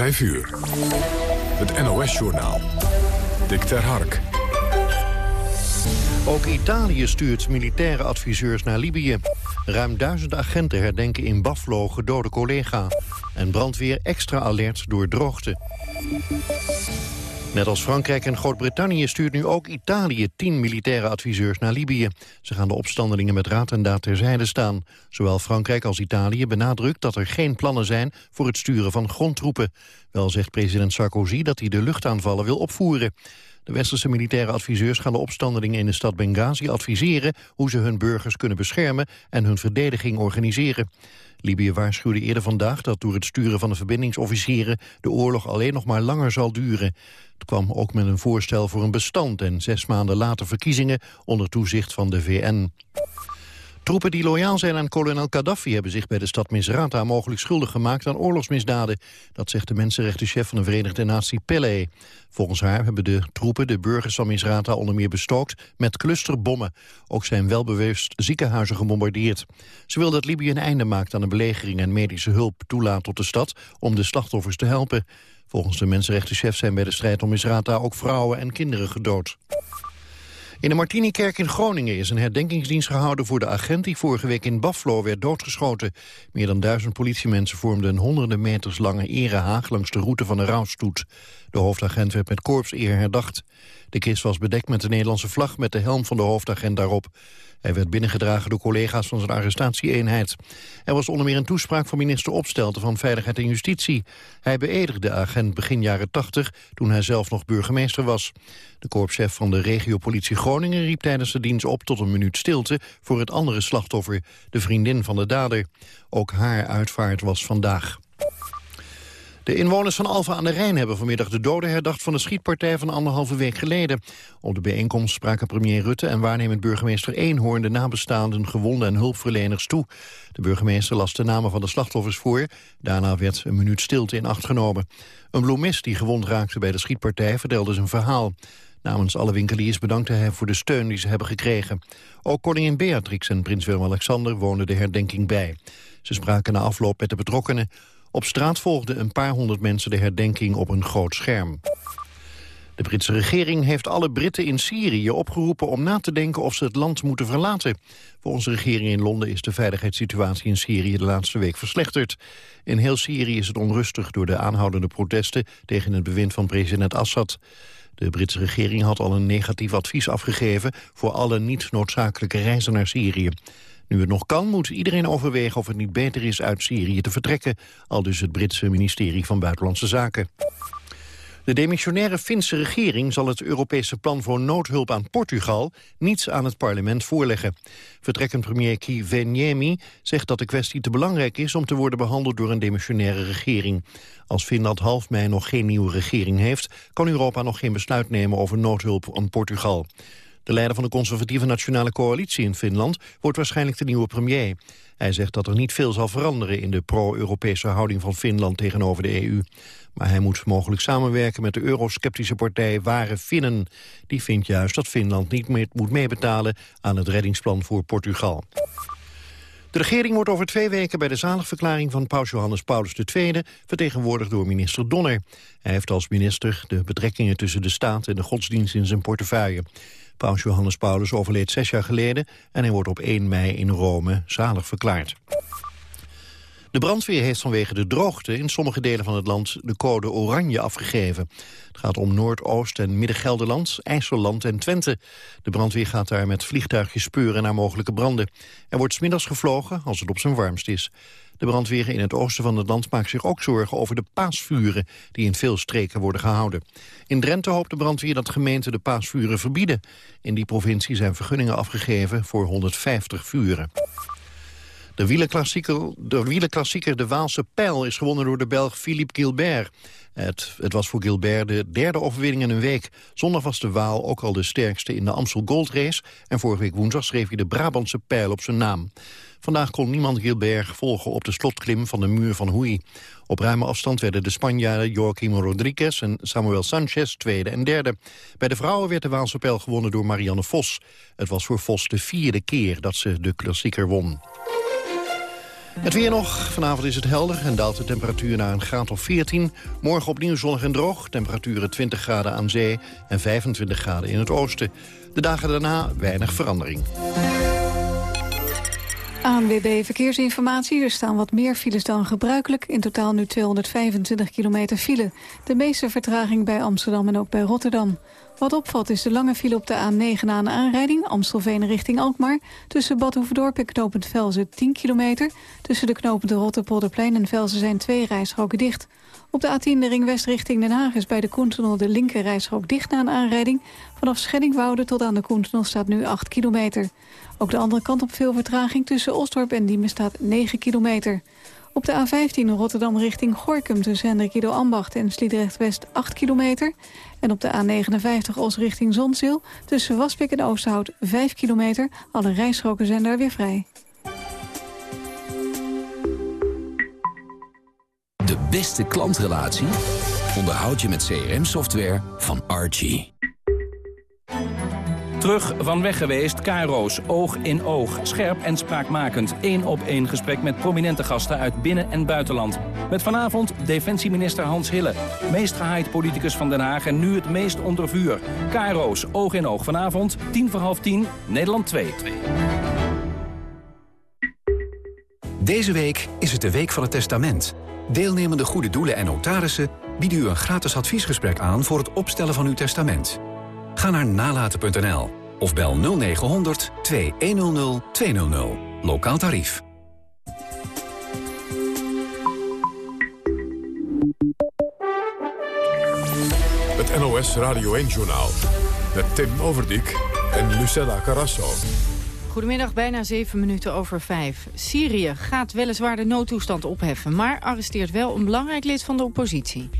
5 uur. Het NOS-journaal. Dick ter Hark. Ook Italië stuurt militaire adviseurs naar Libië. Ruim duizend agenten herdenken in Buffalo gedode collega. En brandweer extra alert door droogte. Net als Frankrijk en Groot-Brittannië stuurt nu ook Italië tien militaire adviseurs naar Libië. Ze gaan de opstandelingen met raad en daad terzijde staan. Zowel Frankrijk als Italië benadrukt dat er geen plannen zijn voor het sturen van grondtroepen. Wel zegt president Sarkozy dat hij de luchtaanvallen wil opvoeren. Westerse militaire adviseurs gaan de opstandelingen in de stad Benghazi adviseren hoe ze hun burgers kunnen beschermen en hun verdediging organiseren. Libië waarschuwde eerder vandaag dat door het sturen van de verbindingsofficieren de oorlog alleen nog maar langer zal duren. Het kwam ook met een voorstel voor een bestand en zes maanden later verkiezingen onder toezicht van de VN. Troepen die loyaal zijn aan kolonel Gaddafi hebben zich bij de stad Misrata mogelijk schuldig gemaakt aan oorlogsmisdaden. Dat zegt de mensenrechtenchef van de Verenigde Natie Pele. Volgens haar hebben de troepen de burgers van Misrata onder meer bestookt met clusterbommen. Ook zijn welbewust ziekenhuizen gebombardeerd. Ze wil dat Libië een einde maakt aan de belegering en medische hulp toelaat tot de stad om de slachtoffers te helpen. Volgens de mensenrechtenchef zijn bij de strijd om Misrata ook vrouwen en kinderen gedood. In de Martinikerk in Groningen is een herdenkingsdienst gehouden voor de agent die vorige week in Buffalo werd doodgeschoten. Meer dan duizend politiemensen vormden een honderden meters lange erehaag langs de route van de rouwstoet. De hoofdagent werd met korpseer herdacht. De kist was bedekt met de Nederlandse vlag met de helm van de hoofdagent daarop. Hij werd binnengedragen door collega's van zijn arrestatieeenheid. Er was onder meer een toespraak van minister Opstelten van Veiligheid en Justitie. Hij beëdigde de agent begin jaren 80, toen hij zelf nog burgemeester was. De korpschef van de regiopolitie Groningen riep tijdens de dienst op tot een minuut stilte voor het andere slachtoffer, de vriendin van de dader. Ook haar uitvaart was vandaag. De inwoners van Alfa aan de Rijn hebben vanmiddag de doden herdacht van de schietpartij van anderhalve week geleden. Op de bijeenkomst spraken premier Rutte en waarnemend burgemeester Eenhoorn de nabestaanden, gewonden en hulpverleners toe. De burgemeester las de namen van de slachtoffers voor. Daarna werd een minuut stilte in acht genomen. Een bloemist die gewond raakte bij de schietpartij vertelde zijn verhaal. Namens alle winkeliers bedankte hij voor de steun die ze hebben gekregen. Ook koningin Beatrix en prins Willem-Alexander woonden de herdenking bij. Ze spraken na afloop met de betrokkenen. Op straat volgden een paar honderd mensen de herdenking op een groot scherm. De Britse regering heeft alle Britten in Syrië opgeroepen om na te denken of ze het land moeten verlaten. Volgens de regering in Londen is de veiligheidssituatie in Syrië de laatste week verslechterd. In heel Syrië is het onrustig door de aanhoudende protesten tegen het bewind van president Assad. De Britse regering had al een negatief advies afgegeven voor alle niet noodzakelijke reizen naar Syrië. Nu het nog kan, moet iedereen overwegen of het niet beter is uit Syrië te vertrekken, al dus het Britse ministerie van Buitenlandse Zaken. De demissionaire Finse regering zal het Europese plan voor noodhulp aan Portugal niets aan het parlement voorleggen. Vertrekkend premier Kiveniemi zegt dat de kwestie te belangrijk is om te worden behandeld door een demissionaire regering. Als Finland half mei nog geen nieuwe regering heeft, kan Europa nog geen besluit nemen over noodhulp aan Portugal. De leider van de conservatieve nationale coalitie in Finland wordt waarschijnlijk de nieuwe premier. Hij zegt dat er niet veel zal veranderen in de pro-Europese houding van Finland tegenover de EU. Maar hij moet mogelijk samenwerken met de eurosceptische partij Ware Finnen. Die vindt juist dat Finland niet meer moet meebetalen aan het reddingsplan voor Portugal. De regering wordt over twee weken bij de zaligverklaring van paus Johannes Paulus II vertegenwoordigd door minister Donner. Hij heeft als minister de betrekkingen tussen de staat en de godsdienst in zijn portefeuille. Paus Johannes Paulus overleed zes jaar geleden en hij wordt op 1 mei in Rome zalig verklaard. De brandweer heeft vanwege de droogte in sommige delen van het land de code oranje afgegeven. Het gaat om Noordoost- en Midden-Gelderland, IJsseland en Twente. De brandweer gaat daar met vliegtuigjes speuren naar mogelijke branden. Er wordt smiddags gevlogen als het op zijn warmst is. De brandweer in het oosten van het land maakt zich ook zorgen over de paasvuren die in veel streken worden gehouden. In Drenthe hoopt de brandweer dat gemeenten de paasvuren verbieden. In die provincie zijn vergunningen afgegeven voor 150 vuren. De wielerklassieker, de wielerklassieker De Waalse Pijl is gewonnen door de Belg Philippe Gilbert. Het, het, was voor Gilbert de derde overwinning in een week. Zondag was de Waal ook al de sterkste in de Amstel Gold Race... en vorige week woensdag schreef hij de Brabantse pijl op zijn naam. Vandaag kon niemand Gilbert volgen op de slotklim van de muur van Huy. Op ruime afstand werden de Spanjaarden Joaquim Rodriguez en Samuel Sanchez tweede en derde. Bij de vrouwen werd de Waalse pijl gewonnen door Marianne Vos. Het was voor Vos de vierde keer dat ze de klassieker won. Het weer nog. Vanavond is het helder en daalt de temperatuur naar een graad of 14. Morgen opnieuw zonnig en droog. Temperaturen 20 graden aan zee en 25 graden in het oosten. De dagen daarna weinig verandering. ANWB Verkeersinformatie. Er staan wat meer files dan gebruikelijk. In totaal nu 225 kilometer file. De meeste vertraging bij Amsterdam en ook bij Rotterdam. Wat opvalt is de lange file op de A9 na een aanrijding... Amstelveen richting Alkmaar. Tussen Bad Hoeverdorp en knooppunt Velzen 10 kilometer. Tussen de knopende Rotterpolderplein en Velzen zijn twee rijstroken dicht. Op de A10 de ring west richting Den Haag is bij de Koentunnel de linker rijstrook dicht na een aanrijding. Vanaf Scheddingwoude tot aan de Koentunnel staat nu 8 kilometer. Ook de andere kant op veel vertraging tussen Osdorp en Diemen staat 9 kilometer. Op de A15 Rotterdam richting Gorkum tussen Hendrik Ambacht en Sliedrecht West 8 kilometer. En op de A59 Os richting Zonzeel tussen Waspik en Oosterhout 5 kilometer. Alle rijstroken zijn daar weer vrij. De beste klantrelatie onderhoud je met CRM-software van Archie. Terug van weg geweest, Caro's Oog in Oog. Scherp en spraakmakend. Eén op één gesprek met prominente gasten uit binnen- en buitenland. Met vanavond defensieminister Hans Hille. Meest gehaaid politicus van Den Haag en nu het meest onder vuur. Caro's Oog in Oog. Vanavond, tien voor half tien, Nederland 2. Deze week is het de Week van het Testament. Deelnemende goede doelen en notarissen bieden u een gratis adviesgesprek aan... voor het opstellen van uw testament. Ga naar nalaten.nl of bel 0900 2100 200. Lokaal tarief. Het NOS Radio 1-journaal. Met Tim Overdijk en Lucella Carrasso. Goedemiddag, bijna zeven minuten over vijf. Syrië gaat weliswaar de noodtoestand opheffen... maar arresteert wel een belangrijk lid van de oppositie.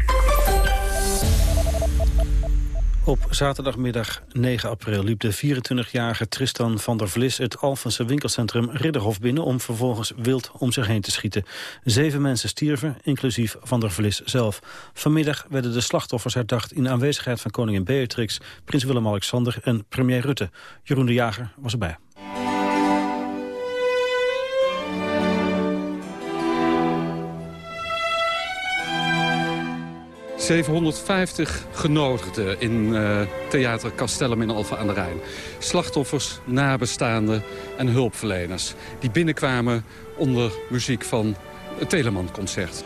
Op zaterdagmiddag 9 april liep de 24-jarige Tristan van der Vlis het Alphense winkelcentrum Ridderhof binnen om vervolgens wild om zich heen te schieten. Zeven mensen stierven, inclusief van der Vlis zelf. Vanmiddag werden de slachtoffers herdacht in aanwezigheid van koningin Beatrix, prins Willem-Alexander en premier Rutte. Jeroen de Jager was erbij. 750 genodigden in uh, Theater Castellum in Alphen aan de Rijn. Slachtoffers, nabestaanden en hulpverleners. Die binnenkwamen onder muziek van het Telemann-concert.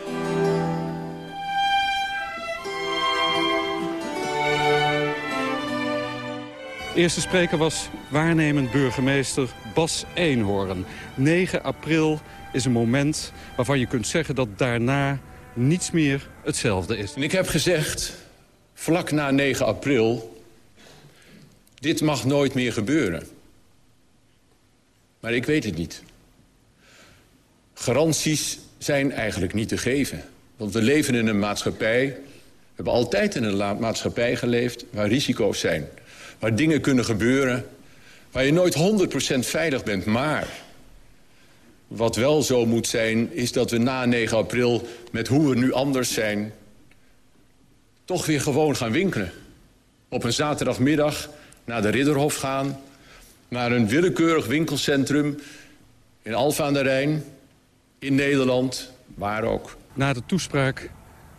Eerste spreker was waarnemend burgemeester Bas Eenhoorn. 9 april is een moment waarvan je kunt zeggen dat daarna niets meer hetzelfde is. En ik heb gezegd, vlak na 9 april... dit mag nooit meer gebeuren. Maar ik weet het niet. Garanties zijn eigenlijk niet te geven. Want we leven in een maatschappij... we hebben altijd in een maatschappij geleefd waar risico's zijn. Waar dingen kunnen gebeuren waar je nooit 100% veilig bent. Maar wat wel zo moet zijn, is dat we na 9 april... met hoe we nu anders zijn, toch weer gewoon gaan winkelen. Op een zaterdagmiddag naar de Ridderhof gaan... naar een willekeurig winkelcentrum in Alfa aan de Rijn... in Nederland, waar ook. Na de toespraak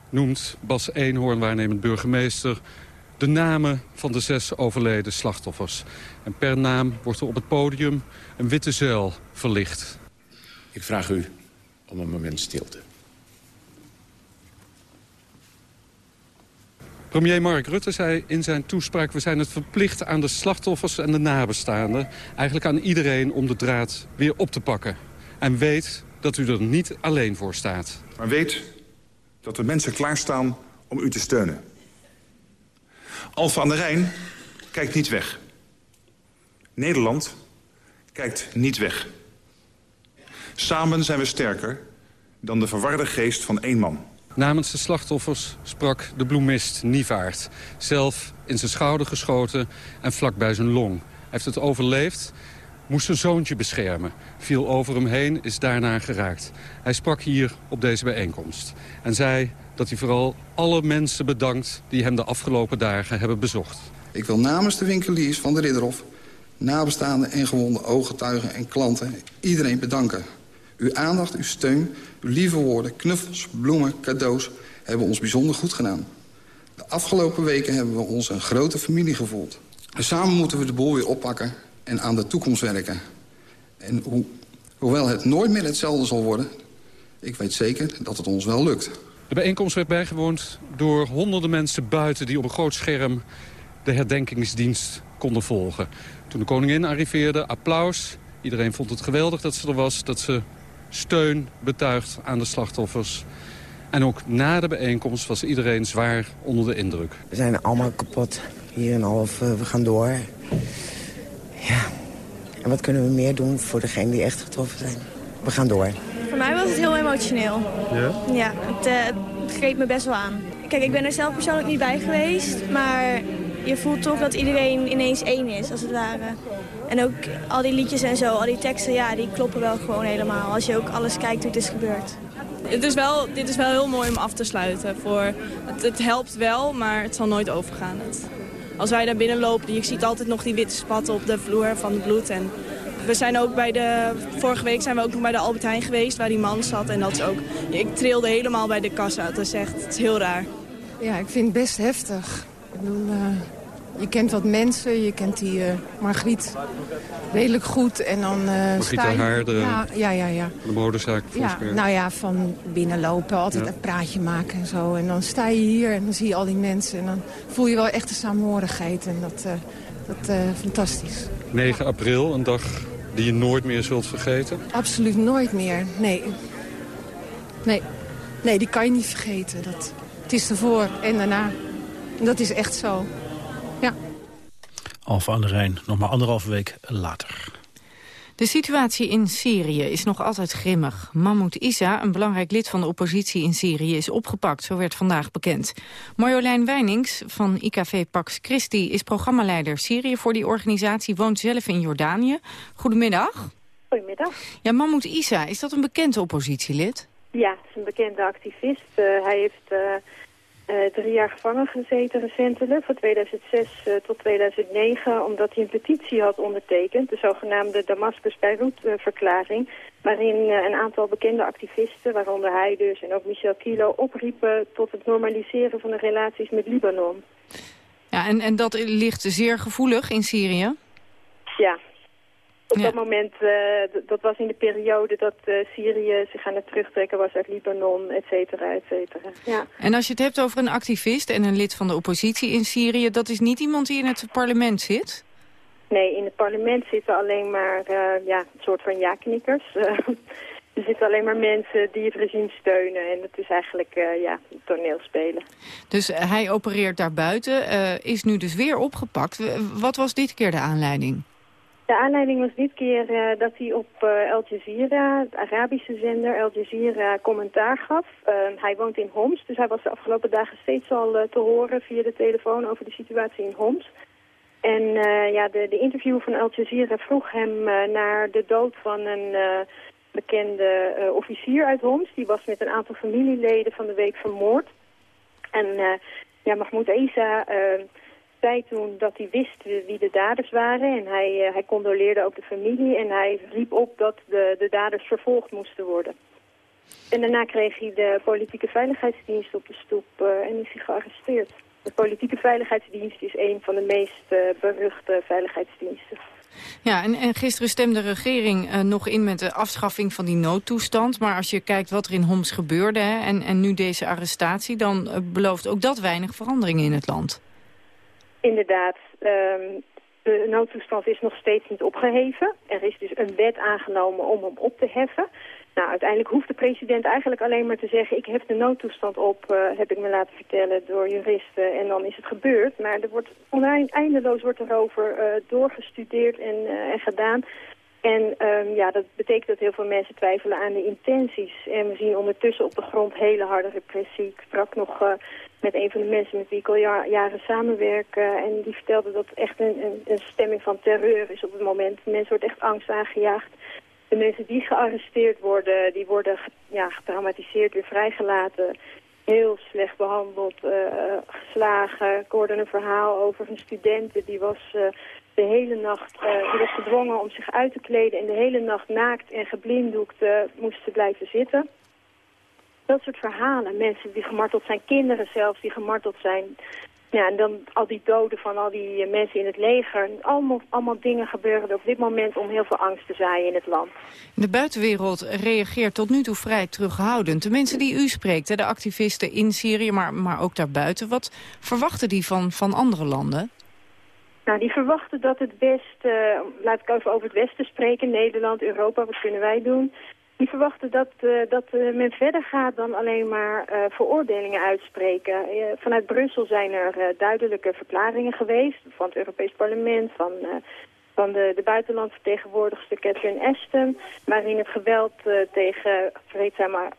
noemt Bas Eenhoorn, waarnemend burgemeester... de namen van de zes overleden slachtoffers. En per naam wordt er op het podium een witte zuil verlicht... Ik vraag u om een moment stilte. Premier Mark Rutte zei in zijn toespraak... we zijn het verplicht aan de slachtoffers en de nabestaanden... eigenlijk aan iedereen om de draad weer op te pakken. En weet dat u er niet alleen voor staat. Maar weet dat er mensen klaarstaan om u te steunen. Alfa aan de Rijn kijkt niet weg. Nederland kijkt niet weg. Samen zijn we sterker dan de verwarde geest van één man. Namens de slachtoffers sprak de bloemist Nievaart. Zelf in zijn schouder geschoten en vlakbij zijn long. Hij heeft het overleefd, moest zijn zoontje beschermen. Viel over hem heen, is daarna geraakt. Hij sprak hier op deze bijeenkomst. En zei dat hij vooral alle mensen bedankt... die hem de afgelopen dagen hebben bezocht. Ik wil namens de winkeliers van de Ridderhof... nabestaanden en gewonde ooggetuigen en klanten iedereen bedanken Uw aandacht, uw steun, uw lieve woorden, knuffels, bloemen, cadeaus... hebben ons bijzonder goed gedaan. De afgelopen weken hebben we ons een grote familie gevoeld. samen moeten we de boel weer oppakken en aan de toekomst werken. En hoewel het nooit meer hetzelfde zal worden... ik weet zeker dat het ons wel lukt. De bijeenkomst werd bijgewoond door honderden mensen buiten... die op een groot scherm de herdenkingsdienst konden volgen. Toen de koningin arriveerde, applaus. Iedereen vond het geweldig dat ze er was, dat ze steun betuigt aan de slachtoffers. En ook na de bijeenkomst was iedereen zwaar onder de indruk. We zijn allemaal kapot. Hier en half, uh, we gaan door. Ja. En wat kunnen we meer doen voor degenen die echt getroffen zijn? We gaan door. Voor mij was het heel emotioneel. Ja? Ja, het, uh, het greep me best wel aan. Kijk, ik ben er zelf persoonlijk niet bij geweest, maar je voelt toch dat iedereen ineens één is, als het ware. En ook al die liedjes en zo, al die teksten, ja, die kloppen wel gewoon helemaal. Als je ook alles kijkt hoe het is gebeurd. Het is wel, dit is wel heel mooi om af te sluiten. Voor, het, het helpt wel, maar het zal nooit overgaan. Het, als wij daar binnen lopen, je ziet altijd nog die witte spatten op de vloer van het bloed. En we zijn ook bij de, vorige week zijn we ook nog bij de Albert Heijn geweest, waar die man zat. En dat is ook, ik trilde helemaal bij de kassa. Dat is echt het is heel raar. Ja, ik vind het best heftig. Ik bedoel, uh, je kent wat mensen, je kent die uh, Margriet redelijk goed. En dan uh, Margriet sta je... haar, de, ja, ja, ja, ja. de modezaak. Ja, nou ja, van binnenlopen, altijd ja. een praatje maken en zo. En dan sta je hier en dan zie je al die mensen. En dan voel je wel echt de saamhorigheid. En dat, uh, dat fantastisch. 9 april, een dag die je nooit meer zult vergeten? Absoluut nooit meer, nee. Nee, nee die kan je niet vergeten. Dat, het is ervoor en daarna. En dat is echt zo. Alfa aan de Rijn, nog maar anderhalve week later. De situatie in Syrië is nog altijd grimmig. Mahmoud Isa, een belangrijk lid van de oppositie in Syrië, is opgepakt. Zo werd vandaag bekend. Marjolein Wijnings van IKV Pax Christi is programmaleider Syrië voor die organisatie. Woont zelf in Jordanië. Goedemiddag. Goedemiddag. Ja, Mahmoud Isa, is dat een bekend oppositielid? Ja, het is een bekende activist. Uh, hij heeft uh, uh, drie jaar gevangen gezeten recentelijk, van 2006 tot 2009, omdat hij een petitie had ondertekend, de zogenaamde Damascus-Beirut-verklaring, waarin een aantal bekende activisten, waaronder hij dus en ook Michel Kilo, opriepen tot het normaliseren van de relaties met Libanon. Ja, en, en dat ligt zeer gevoelig in Syrië? Ja, op ja. dat moment, uh, dat was in de periode dat uh, Syrië zich aan het terugtrekken was uit Libanon, et cetera, et cetera. Ja. En als je het hebt over een activist en een lid van de oppositie in Syrië, dat is niet iemand die in het parlement zit? Nee, in het parlement zitten alleen maar uh, ja, een soort van ja-knikkers. er zitten alleen maar mensen die het regime steunen en het is eigenlijk ja, toneelspelen. Dus hij opereert daarbuiten, is nu dus weer opgepakt. Wat was dit keer de aanleiding? De aanleiding was dit keer uh, dat hij op uh, Al Jazeera, de Arabische zender Al Jazeera, commentaar gaf. Uh, hij woont in Homs, dus hij was de afgelopen dagen steeds al te horen via de telefoon over de situatie in Homs. En ja, de, de interview van Al Jazeera vroeg hem naar de dood van een bekende officier uit Homs. Die was met een aantal familieleden van de week vermoord. En ja, Mahmoud Isa zei toen dat hij wist wie de daders waren. En hij, uh, hij condoleerde ook de familie. En hij riep op dat de, de daders vervolgd moesten worden. En daarna kreeg hij de politieke veiligheidsdienst op de stoep uh, en is hij gearresteerd. De politieke veiligheidsdienst is een van de meest uh, beruchte veiligheidsdiensten. Ja, en, en gisteren stemde de regering nog in met de afschaffing van die noodtoestand. Maar als je kijkt wat er in Homs gebeurde hè, en, en nu deze arrestatie... dan belooft ook dat weinig verandering in het land. Inderdaad, um, de noodtoestand is nog steeds niet opgeheven. Er is dus een wet aangenomen om hem op te heffen. Nou, uiteindelijk hoeft de president eigenlijk alleen maar te zeggen... ik hef de noodtoestand op, uh, heb ik me laten vertellen door juristen... en dan is het gebeurd. Maar er wordt eindeloos wordt erover uh, doorgestudeerd en, uh, en gedaan... En um, ja, dat betekent dat heel veel mensen twijfelen aan de intenties. En we zien ondertussen op de grond hele harde repressie. Ik sprak nog met een van de mensen met wie ik al ja, jaren samenwerk. En die vertelde dat het echt een, een, een, stemming van terreur is op het moment. Mensen wordt echt angst aangejaagd. De mensen die gearresteerd worden, die worden ja, getraumatiseerd, weer vrijgelaten. Heel slecht behandeld, uh, geslagen. Ik hoorde een verhaal over een student die was de hele nacht, uh, die gedwongen om zich uit te kleden en de hele nacht naakt en geblinddoekt moesten blijven zitten. Dat soort verhalen. Mensen die gemarteld zijn, kinderen zelfs die gemarteld zijn. Ja, en dan al die doden van al die uh, mensen in het leger. Allemaal, allemaal dingen gebeuren er op dit moment om heel veel angst te zaaien in het land. De buitenwereld reageert tot nu toe vrij terughoudend. De mensen die u spreekt, de activisten in Syrië, maar, maar ook daarbuiten. Wat verwachten die van, van andere landen? Nou, die verwachten dat het best, uh, laat ik even over het Westen spreken, Nederland, Europa, wat kunnen wij doen? Die verwachten dat, uh, dat uh, men verder gaat dan alleen maar uh, veroordelingen uitspreken. vanuit Brussel zijn er duidelijke verklaringen geweest van het Europees Parlement, van, van de, de buitenlandvertegenwoordigster Catherine Ashton, waarin het geweld tegen vreedzame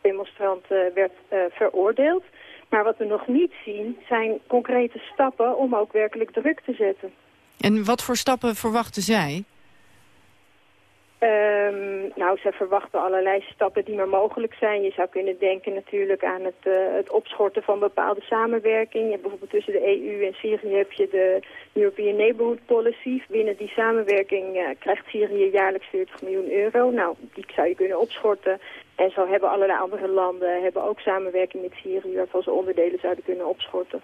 demonstranten werd veroordeeld. Maar wat we nog niet zien zijn concrete stappen om ook werkelijk druk te zetten. En wat voor stappen verwachten zij? Um, nou, ze verwachten allerlei stappen die maar mogelijk zijn. Je zou kunnen denken natuurlijk aan het, uh, het opschorten van bepaalde samenwerking. Je bijvoorbeeld tussen de EU en Syrië heb je de European Neighborhood Policy. Binnen die samenwerking uh, krijgt Syrië jaarlijks 40 miljoen euro. Nou, die zou je kunnen opschorten. En zo hebben allerlei andere landen hebben ook samenwerking met Syrië... waarvan ze onderdelen zouden kunnen opschorten.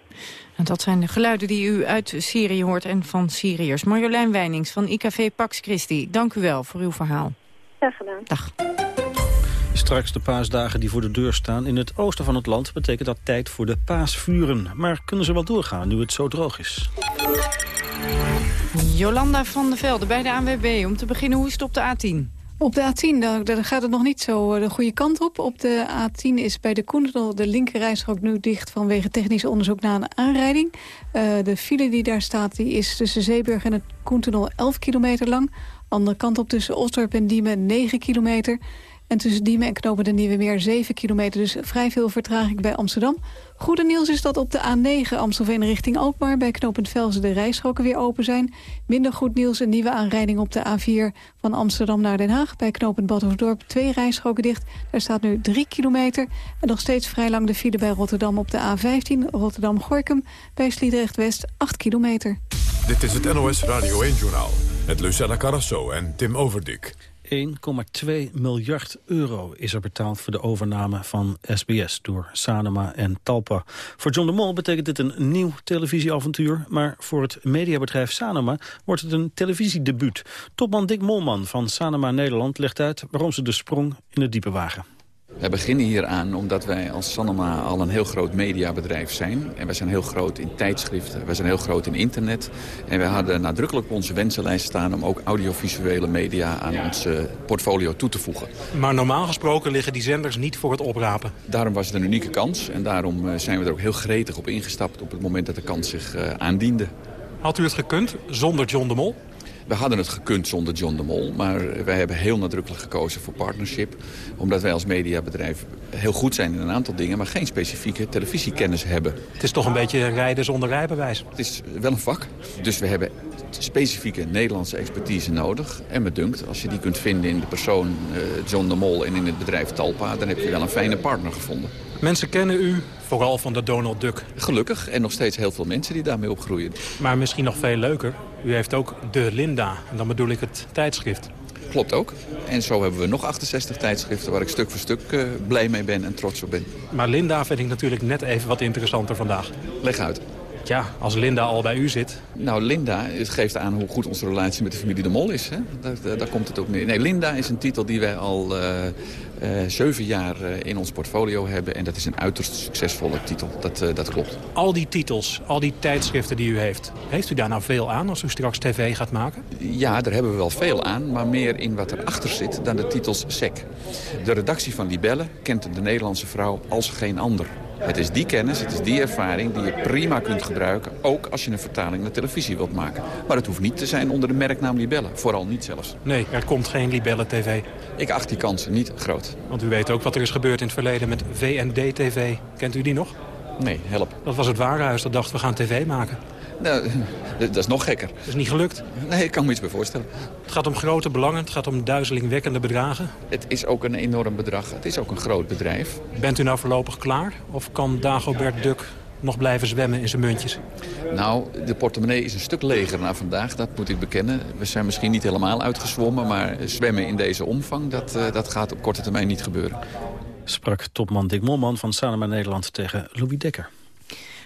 En dat zijn de geluiden die u uit Syrië hoort en van Syriërs. Marjolein Weinings van IKV Pax Christi, dank u wel voor uw verhaal. Graag gedaan. Dag. Straks de paasdagen die voor de deur staan in het oosten van het land... betekent dat tijd voor de paasvuren. Maar kunnen ze wel doorgaan nu het zo droog is? Jolanda van der Velde bij de ANWB. Om te beginnen, hoe is het op de A10? Op de A10 daar, daar, gaat het nog niet zo de goede kant op. Op de A10 is bij de Koentel de linkerrijstrook nu dicht... vanwege technisch onderzoek na een aanrijding. Uh, de file die daar staat die is tussen Zeeburg en het Koentunnel 11 kilometer lang. Andere kant op tussen Osdorp en Diemen 9 kilometer. En tussen Diemen en Knopen de Nieuwe Meer 7 kilometer. Dus vrij veel vertraging bij Amsterdam. Goede nieuws is dat op de A9 Amstelveen richting Alkmaar... bij knooppunt Velzen de rijstroken weer open zijn. Minder goed nieuws een nieuwe aanrijding op de A4 van Amsterdam naar Den Haag. Bij knooppunt Badhoefdorp twee rijstroken dicht. Daar staat nu 3 kilometer. En nog steeds vrij lang de file bij Rotterdam op de A15 Rotterdam-Gorkum. Bij Sliedrecht-West 8 kilometer. Dit is het NOS Radio 1-journaal met Lucella Carrasso en Tim Overdik. 1,2 miljard euro is er betaald voor de overname van SBS door Sanema en Talpa. Voor John de Mol betekent dit een nieuw televisieavontuur, maar voor het mediabedrijf Sanema wordt het een televisiedebuut. Topman Dick Molman van Sanema Nederland legt uit waarom ze de sprong in het diepe wagen. Wij beginnen hier aan omdat wij als Sanoma al een heel groot mediabedrijf zijn. En wij zijn heel groot in tijdschriften, wij zijn heel groot in internet. En wij hadden nadrukkelijk op onze wensenlijst staan om ook audiovisuele media aan ons portfolio toe te voegen. Maar normaal gesproken liggen die zenders niet voor het oprapen. Daarom was het een unieke kans en daarom zijn we er ook heel gretig op ingestapt op het moment dat de kans zich aandiende. Had u het gekund zonder John de Mol? We hadden het gekund zonder John de Mol, maar wij hebben heel nadrukkelijk gekozen voor partnership. Omdat wij als mediabedrijf heel goed zijn in een aantal dingen, maar geen specifieke televisiekennis hebben. Het is toch een beetje rijden zonder rijbewijs? Het is wel een vak, dus we hebben specifieke Nederlandse expertise nodig. En me dunkt, als je die kunt vinden in de persoon uh, John de Mol en in het bedrijf Talpa, dan heb je wel een fijne partner gevonden. Mensen kennen u vooral van de Donald Duck. Gelukkig, en nog steeds heel veel mensen die daarmee opgroeien. Maar misschien nog veel leuker, u heeft ook de Linda, en dan bedoel ik het tijdschrift. Klopt ook. En zo hebben we nog 68 tijdschriften waar ik stuk voor stuk uh, blij mee ben en trots op ben. Maar Linda vind ik natuurlijk net even wat interessanter vandaag. Leg uit. Ja, als Linda al bij u zit. Nou, Linda, het geeft aan hoe goed onze relatie met de familie de Mol is. Hè? Daar, daar, daar komt het ook neer. Nee, Linda is een titel die wij al uh, uh, zeven jaar uh, in ons portfolio hebben. En dat is een uiterst succesvolle titel. Dat, dat klopt. Al die titels, al die tijdschriften die u heeft. Heeft u daar nou veel aan als u straks tv gaat maken? Ja, daar hebben we wel veel aan. Maar meer in wat erachter zit dan de titels SEC. De redactie van Libelle kent de Nederlandse vrouw als geen ander. Het is die kennis, het is die ervaring die je prima kunt gebruiken... ook als je een vertaling naar televisie wilt maken. Maar het hoeft niet te zijn onder de merknaam Libelle. Vooral niet zelfs. Nee, er komt geen Libelle TV. Ik acht die kansen niet groot. Want u weet ook wat er is gebeurd in het verleden met VND-TV. Kent u die nog? Nee, help. Dat was het warenhuis dat dacht we gaan tv maken. Nou, dat is nog gekker. Dat is niet gelukt? Nee, ik kan me iets bij voorstellen. Het gaat om grote belangen, het gaat om duizelingwekkende bedragen. Het is ook een enorm bedrag, het is ook een groot bedrijf. Bent u nou voorlopig klaar? Of kan Dagobert Duck nog blijven zwemmen in zijn muntjes? Nou, de portemonnee is een stuk leger na vandaag, dat moet ik bekennen. We zijn misschien niet helemaal uitgezwommen, maar zwemmen in deze omvang... dat, uh, dat gaat op korte termijn niet gebeuren. Sprak topman Dick Molman van Sanema Nederland tegen Louis Dekker.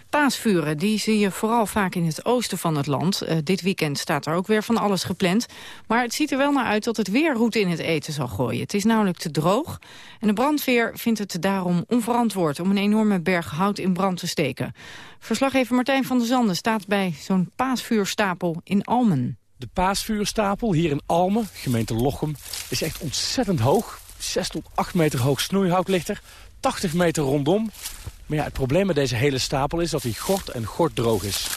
Paasvuren die zie je vooral vaak in het oosten van het land. Uh, dit weekend staat er ook weer van alles gepland. Maar het ziet er wel naar uit dat het weer roet in het eten zal gooien. Het is namelijk te droog. En de brandweer vindt het daarom onverantwoord... om een enorme berg hout in brand te steken. Verslaggever Martijn van der Zanden staat bij zo'n paasvuurstapel in Almen. De paasvuurstapel hier in Almen, gemeente Lochem, is echt ontzettend hoog. 6 tot 8 meter hoog snoeihout ligt er. 80 meter rondom. Maar ja, het probleem met deze hele stapel is dat hij gort en gort droog is.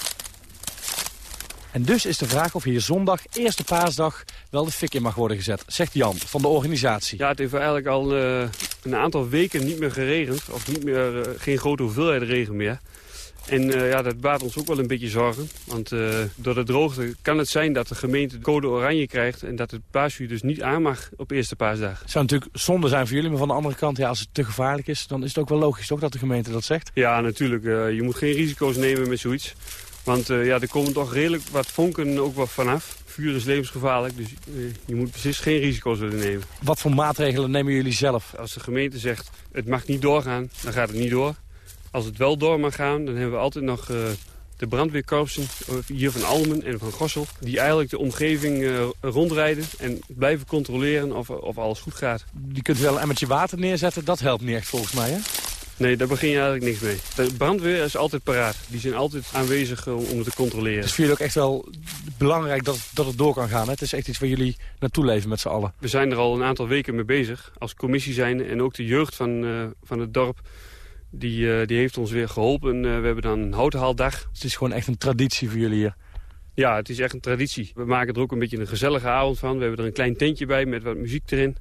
En dus is de vraag of hier zondag, eerste paasdag, wel de fik in mag worden gezet. Zegt Jan van de organisatie. Ja, het heeft eigenlijk al uh, een aantal weken niet meer geregend. Of niet meer, uh, geen grote hoeveelheid regen meer. En uh, ja, dat baart ons ook wel een beetje zorgen. Want uh, door de droogte kan het zijn dat de gemeente code oranje krijgt... en dat het paasvuur dus niet aan mag op eerste paasdag. Het zou natuurlijk zonde zijn voor jullie, maar van de andere kant... Ja, als het te gevaarlijk is, dan is het ook wel logisch toch dat de gemeente dat zegt? Ja, natuurlijk. Uh, je moet geen risico's nemen met zoiets. Want ja, er komen toch redelijk wat vonken ook wel vanaf. Vuur is levensgevaarlijk, dus je moet precies geen risico's willen nemen. Wat voor maatregelen nemen jullie zelf? Als de gemeente zegt, het mag niet doorgaan, dan gaat het niet door. Als het wel door mag gaan, dan hebben we altijd nog uh, de brandweerkorpsen hier van Almen en van Gossel... die eigenlijk de omgeving uh, rondrijden en blijven controleren of, of alles goed gaat. Je kunt wel een emmertje water neerzetten, dat helpt niet echt volgens mij, hè? Nee, daar begin je eigenlijk niks mee. De brandweer is altijd paraat. Die zijn altijd aanwezig om het te controleren. Het is voor jullie ook echt wel belangrijk dat, dat het door kan gaan. Hè? Het is echt iets waar jullie naartoe leven met z'n allen. We zijn er al een aantal weken mee bezig. Als commissie zijn en ook de jeugd van, uh, van het dorp die, uh, die heeft ons weer geholpen. Uh, we hebben dan een houtenhaaldag. Het is gewoon echt een traditie voor jullie hier. Ja, het is echt een traditie. We maken er ook een beetje een gezellige avond van. We hebben er een klein tentje bij met wat muziek erin.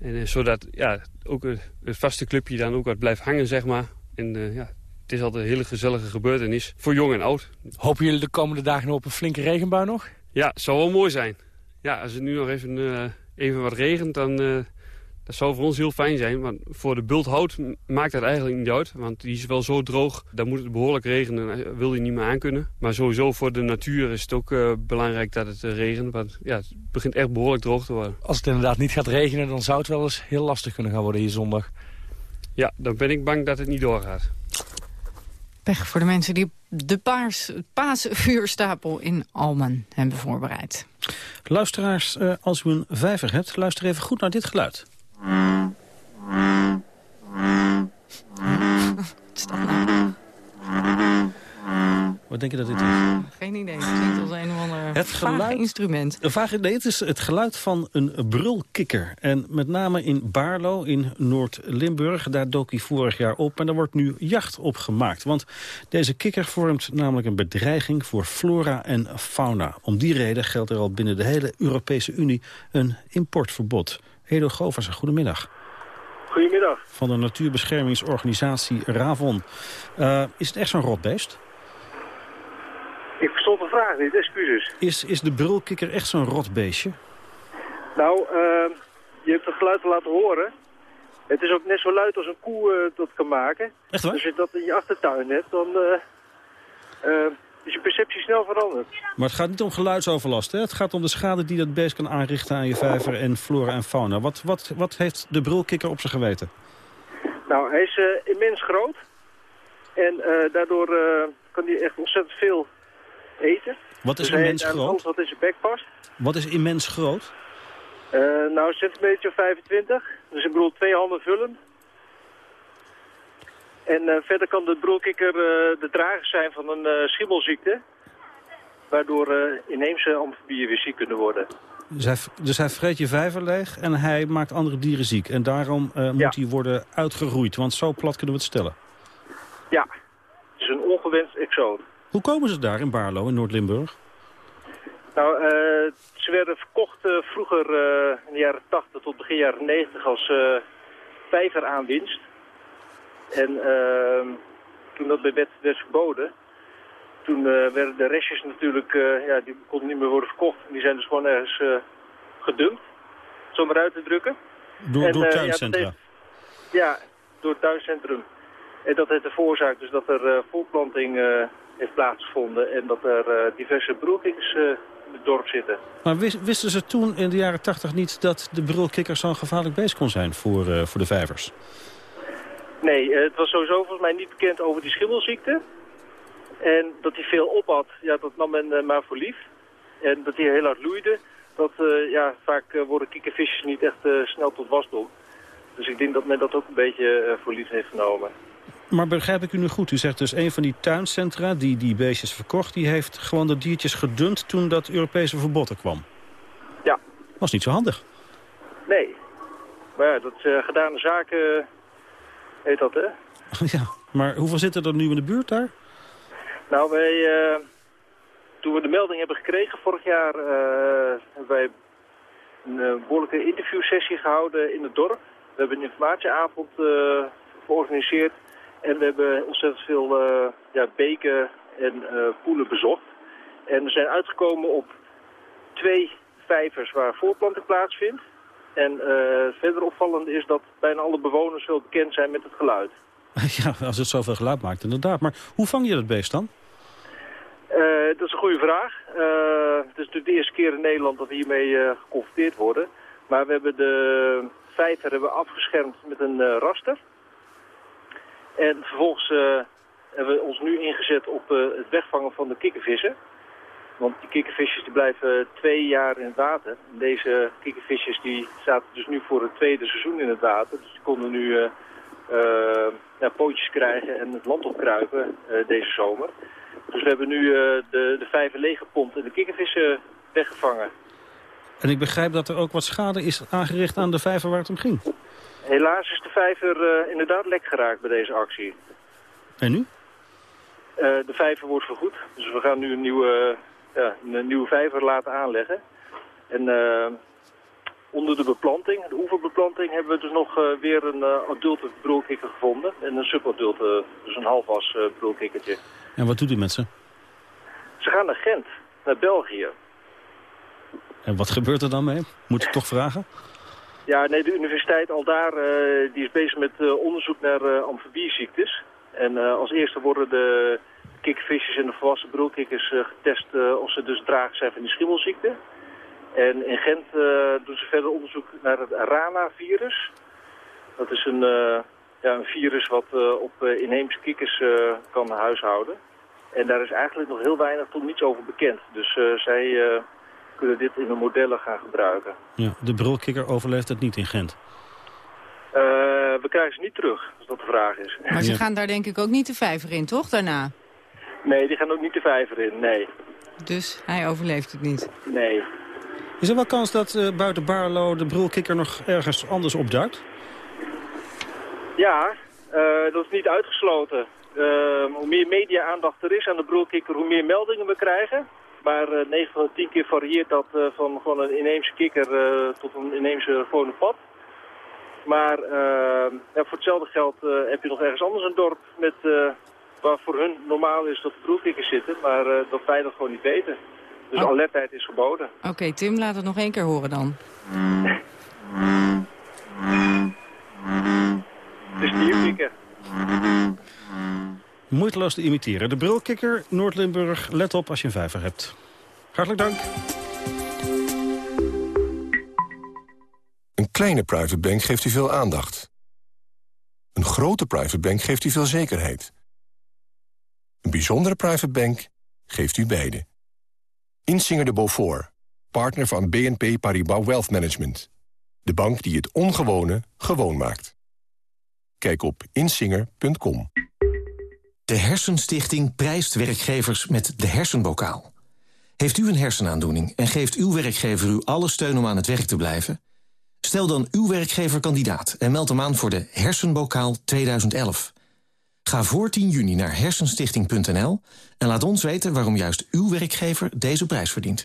En, uh, zodat ja, ook het vaste clubje dan ook wat blijft hangen, zeg maar. En ja, het is altijd een hele gezellige gebeurtenis voor jong en oud. Hopen jullie de komende dagen nog op een flinke regenbui nog? Ja, het zou wel mooi zijn. Ja, als het nu nog even, even wat regent, dan dat zou voor ons heel fijn zijn, want voor de bulthout maakt dat eigenlijk niet uit. Want die is wel zo droog, dan moet het behoorlijk regenen, wil hij niet meer aankunnen. Maar sowieso voor de natuur is het ook uh, belangrijk dat het uh, regent, want ja, het begint echt behoorlijk droog te worden. Als het inderdaad niet gaat regenen, dan zou het wel eens heel lastig kunnen gaan worden hier zondag. Ja, dan ben ik bang dat het niet doorgaat. Pech voor de mensen die de paars, paasvuurstapel in Almen hebben voorbereid. Luisteraars, uh, als u een vijver hebt, luister even goed naar dit geluid. Wat denk je dat dit is? Geen idee. Het klinkt als een of ander het geluid, instrument. Vage, nee, het is het geluid van een brulkikker. En met name in Baarlo, in Noord-Limburg. Daar dook hij vorig jaar op en daar wordt nu jacht op gemaakt. Want deze kikker vormt namelijk een bedreiging voor flora en fauna. Om die reden geldt er al binnen de hele Europese Unie een importverbod. Edo Goversen, goedemiddag. Goedemiddag. Van de natuurbeschermingsorganisatie RAVON. Uh, is het echt zo'n rotbeest? Ik verstond de vraag niet, excuses. Is, is de brulkikker echt zo'n rotbeestje? Nou, uh, je hebt het geluid laten horen. Het is ook net zo luid als een koe uh, dat kan maken. Echt waar? Als je dat in je achtertuin hebt, dan is je perceptie snel veranderd. Maar het gaat niet om geluidsoverlast, hè? Het gaat om de schade die dat beest kan aanrichten aan je vijver en flora en fauna. Wat, wat, wat heeft de brulkikker op zijn geweten? Nou, hij is uh, immens groot. En uh, daardoor uh, kan hij echt ontzettend veel eten. Wat is dus immens hij, groot? Wat in zijn bek past. Wat is immens groot? nou, een centimeter of 25. Dus ik bedoel twee handen vullen. En uh, verder kan de broelkikker uh, de drager zijn van een uh, schimmelziekte. Waardoor inheemse amfibieën weer ziek kunnen worden. Dus hij, dus hij vreet je vijver leeg en hij maakt andere dieren ziek. En daarom moet ja. hij worden uitgeroeid. Want zo plat kunnen we het stellen. Ja, het is een ongewenst exoot. Hoe komen ze daar in Baarlo, in Noord-Limburg? Nou, ze werden verkocht vroeger in de jaren 80 tot begin jaren 90 als vijveraanwinst. En uh, toen dat bij wet werd verboden, toen uh, werden de restjes natuurlijk, uh, ja, die konden niet meer worden verkocht. Die zijn dus gewoon ergens gedumpt, zomaar uit te drukken. Door, en, door tuincentra? Ja, heeft, ja, door het tuincentrum. En dat heeft ervoor veroorzaakt dus dat er voorplanting heeft plaatsgevonden en dat er diverse broerkikkers in het dorp zitten. Maar wisten ze toen in de jaren tachtig niet dat de brulkikker zo'n gevaarlijk beest kon zijn voor, voor de vijvers? Nee, het was sowieso volgens mij niet bekend over die schimmelziekte. En dat hij veel opat, ja, dat nam men maar voor lief. En dat hij heel hard loeide, dat uh, ja, vaak worden kikkervisjes niet echt snel tot wasdom. Dus ik denk dat men dat ook een beetje voor lief heeft genomen. Maar begrijp ik u nu goed? U zegt dus een van die tuincentra die die beestjes verkocht... die heeft gewoon de diertjes gedund toen dat Europese verbod er kwam? Ja. Was niet zo handig. Nee. Maar ja, dat uh, gedane zaken heet dat, hè? ja, maar hoeveel zitten er nu in de buurt daar? Nou, wij... Uh, toen we de melding hebben gekregen vorig jaar... Uh, hebben wij een behoorlijke interviewsessie gehouden in het dorp. We hebben een informatieavond georganiseerd en we hebben ontzettend veel ja, beken en poelen bezocht. En we zijn uitgekomen op twee vijvers waar voortplanting plaatsvindt. En uh, verder opvallend is dat bijna alle bewoners wel bekend zijn met het geluid. Ja, als het zoveel geluid maakt, inderdaad. Maar hoe vang je dat beest dan? dat is een goede vraag. het is natuurlijk de eerste keer in Nederland dat we hiermee geconfronteerd worden. Maar we hebben de vijver hebben afgeschermd met een raster. En vervolgens hebben we ons nu ingezet op het wegvangen van de kikkervissen. Want die kikkervisjes die blijven twee jaar in het water. Deze kikkervisjes die zaten dus nu voor het tweede seizoen in het water. Dus die konden nu uh, ja, pootjes krijgen en het land opkruipen deze zomer. Dus we hebben nu de, de vijver leeggepompt en de kikkervissen weggevangen. En ik begrijp dat er ook wat schade is aangericht aan de vijver waar het om ging. Helaas is de vijver inderdaad lek geraakt bij deze actie. En nu? De vijver wordt vergoed. Dus we gaan nu een nieuwe, ja, een nieuwe vijver laten aanleggen. En uh, onder de beplanting, de oeverbeplanting, hebben we dus nog weer een adulte broelkikker gevonden. En een subadulte, dus een halfwas broelkikkertje. En wat doet u met ze? Ze gaan naar Gent, naar België. En wat gebeurt er dan mee? Moet ik toch vragen? Ja, nee, de universiteit al daar uh, die is bezig met uh, onderzoek naar uh, amfibieziektes. En als eerste worden de kikvisjes en de volwassen broelkikkers getest of ze dus draag zijn van die schimmelziekte. En in Gent doen ze verder onderzoek naar het Rana-virus. Dat is een, ja, een virus wat op inheemse kikkers kan huishouden. En daar is eigenlijk nog heel weinig tot niets over bekend. Dus zij kunnen dit in de modellen gaan gebruiken. Ja, de brulkikker overleeft het niet in Gent? Uh, we krijgen ze niet terug, als dat de vraag is. Maar ze gaan daar denk ik ook niet de vijver in, toch, daarna? Nee, die gaan ook niet de vijver in, nee. Dus hij overleeft het niet? Nee. Is er wel kans dat uh, buiten Barlo de brulkikker nog ergens anders opduikt? Ja, uh, dat is niet uitgesloten. hoe meer media-aandacht er is aan de brulkikker, hoe meer meldingen we krijgen. Maar uh, 9 van de 10 keer varieert dat uh, van gewoon een inheemse kikker uh, tot een inheemse gewone pad. Maar ja, voor hetzelfde geld heb je nog ergens anders een dorp met, waar voor hun normaal is dat de broerkikkers zitten. Maar dat wij dat gewoon niet weten. Dus oh. alertheid is geboden. Oké, okay, Tim, laat het nog één keer horen dan. de stierkikker. Moeiteloos te imiteren. De brulkikker, Noord-Limburg. Let op als je een vijver hebt. Hartelijk dank. Een kleine private bank geeft u veel aandacht. Een grote private bank geeft u veel zekerheid. Een bijzondere private bank geeft u beide. Insinger de Beaufort, partner van BNP Paribas Wealth Management. De bank die het ongewone gewoon maakt. Kijk op insinger.com. De Hersenstichting prijst werkgevers met de hersenbokaal. Heeft u een hersenaandoening en geeft uw werkgever u alle steun om aan het werk te blijven? Stel dan uw werkgever kandidaat en meld hem aan voor de Hersenbokaal 2011. Ga voor 10 juni naar hersenstichting.nl en laat ons weten waarom juist uw werkgever deze prijs verdient.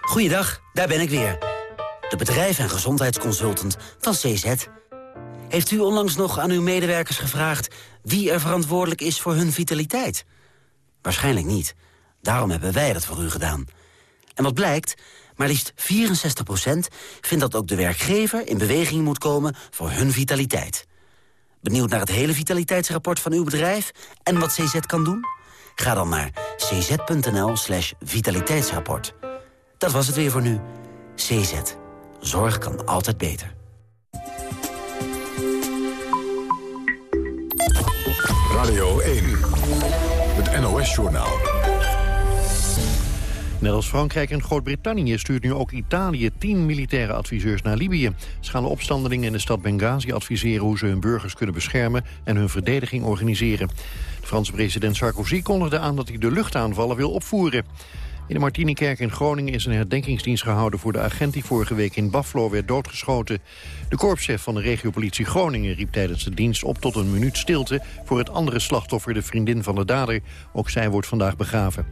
Goeiedag, daar ben ik weer. De bedrijf- en gezondheidsconsultant van CZ. Heeft u onlangs nog aan uw medewerkers gevraagd... wie er verantwoordelijk is voor hun vitaliteit? Waarschijnlijk niet. Daarom hebben wij dat voor u gedaan. En wat blijkt? Maar liefst 64% vindt dat ook de werkgever in beweging moet komen voor hun vitaliteit. Benieuwd naar het hele vitaliteitsrapport van uw bedrijf en wat CZ kan doen? Ga dan naar cz.nl slash vitaliteitsrapport. Dat was het weer voor nu. CZ. Zorg kan altijd beter. Radio 1. Het NOS-journaal. Net als Frankrijk en Groot-Brittannië stuurt nu ook Italië tien militaire adviseurs naar Libië. Ze gaan de opstandelingen in de stad Benghazi adviseren hoe ze hun burgers kunnen beschermen en hun verdediging organiseren. De Franse president Sarkozy kondigde aan dat hij de luchtaanvallen wil opvoeren. In de Martinikerk in Groningen is een herdenkingsdienst gehouden... voor de agent die vorige week in Buffalo werd doodgeschoten. De korpschef van de regiopolitie Groningen riep tijdens de dienst op... tot een minuut stilte voor het andere slachtoffer, de vriendin van de dader. Ook zij wordt vandaag begraven.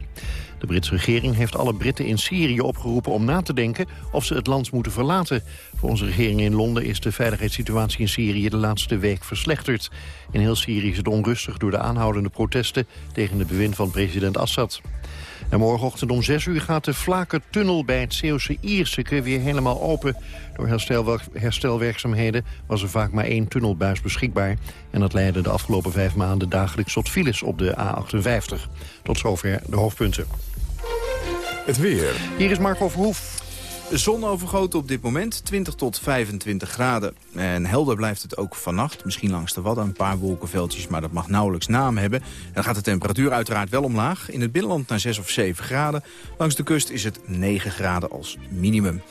De Britse regering heeft alle Britten in Syrië opgeroepen om na te denken of ze het land moeten verlaten. Volgens de regering in Londen is de veiligheidssituatie in Syrië de laatste week verslechterd. In heel Syrië is het onrustig door de aanhoudende protesten tegen het bewind van president Assad. En morgenochtend om 6 uur gaat de Vlakertunnel bij het Zeeuwse Ierseke weer helemaal open. Door herstelwerkzaamheden was er vaak maar één tunnelbuis beschikbaar. En dat leidde de afgelopen vijf maanden dagelijks tot files op de A58. Tot zover de hoofdpunten. Het weer. Hier is Marco Verhoef. Zon overgoten op dit moment, 20 tot 25 graden. En helder blijft het ook vannacht. Misschien langs de Wadden een paar wolkenveldjes, maar dat mag nauwelijks naam hebben. En dan gaat de temperatuur uiteraard wel omlaag. In het binnenland naar 6 of 7 graden. Langs de kust is het 9 graden als minimum.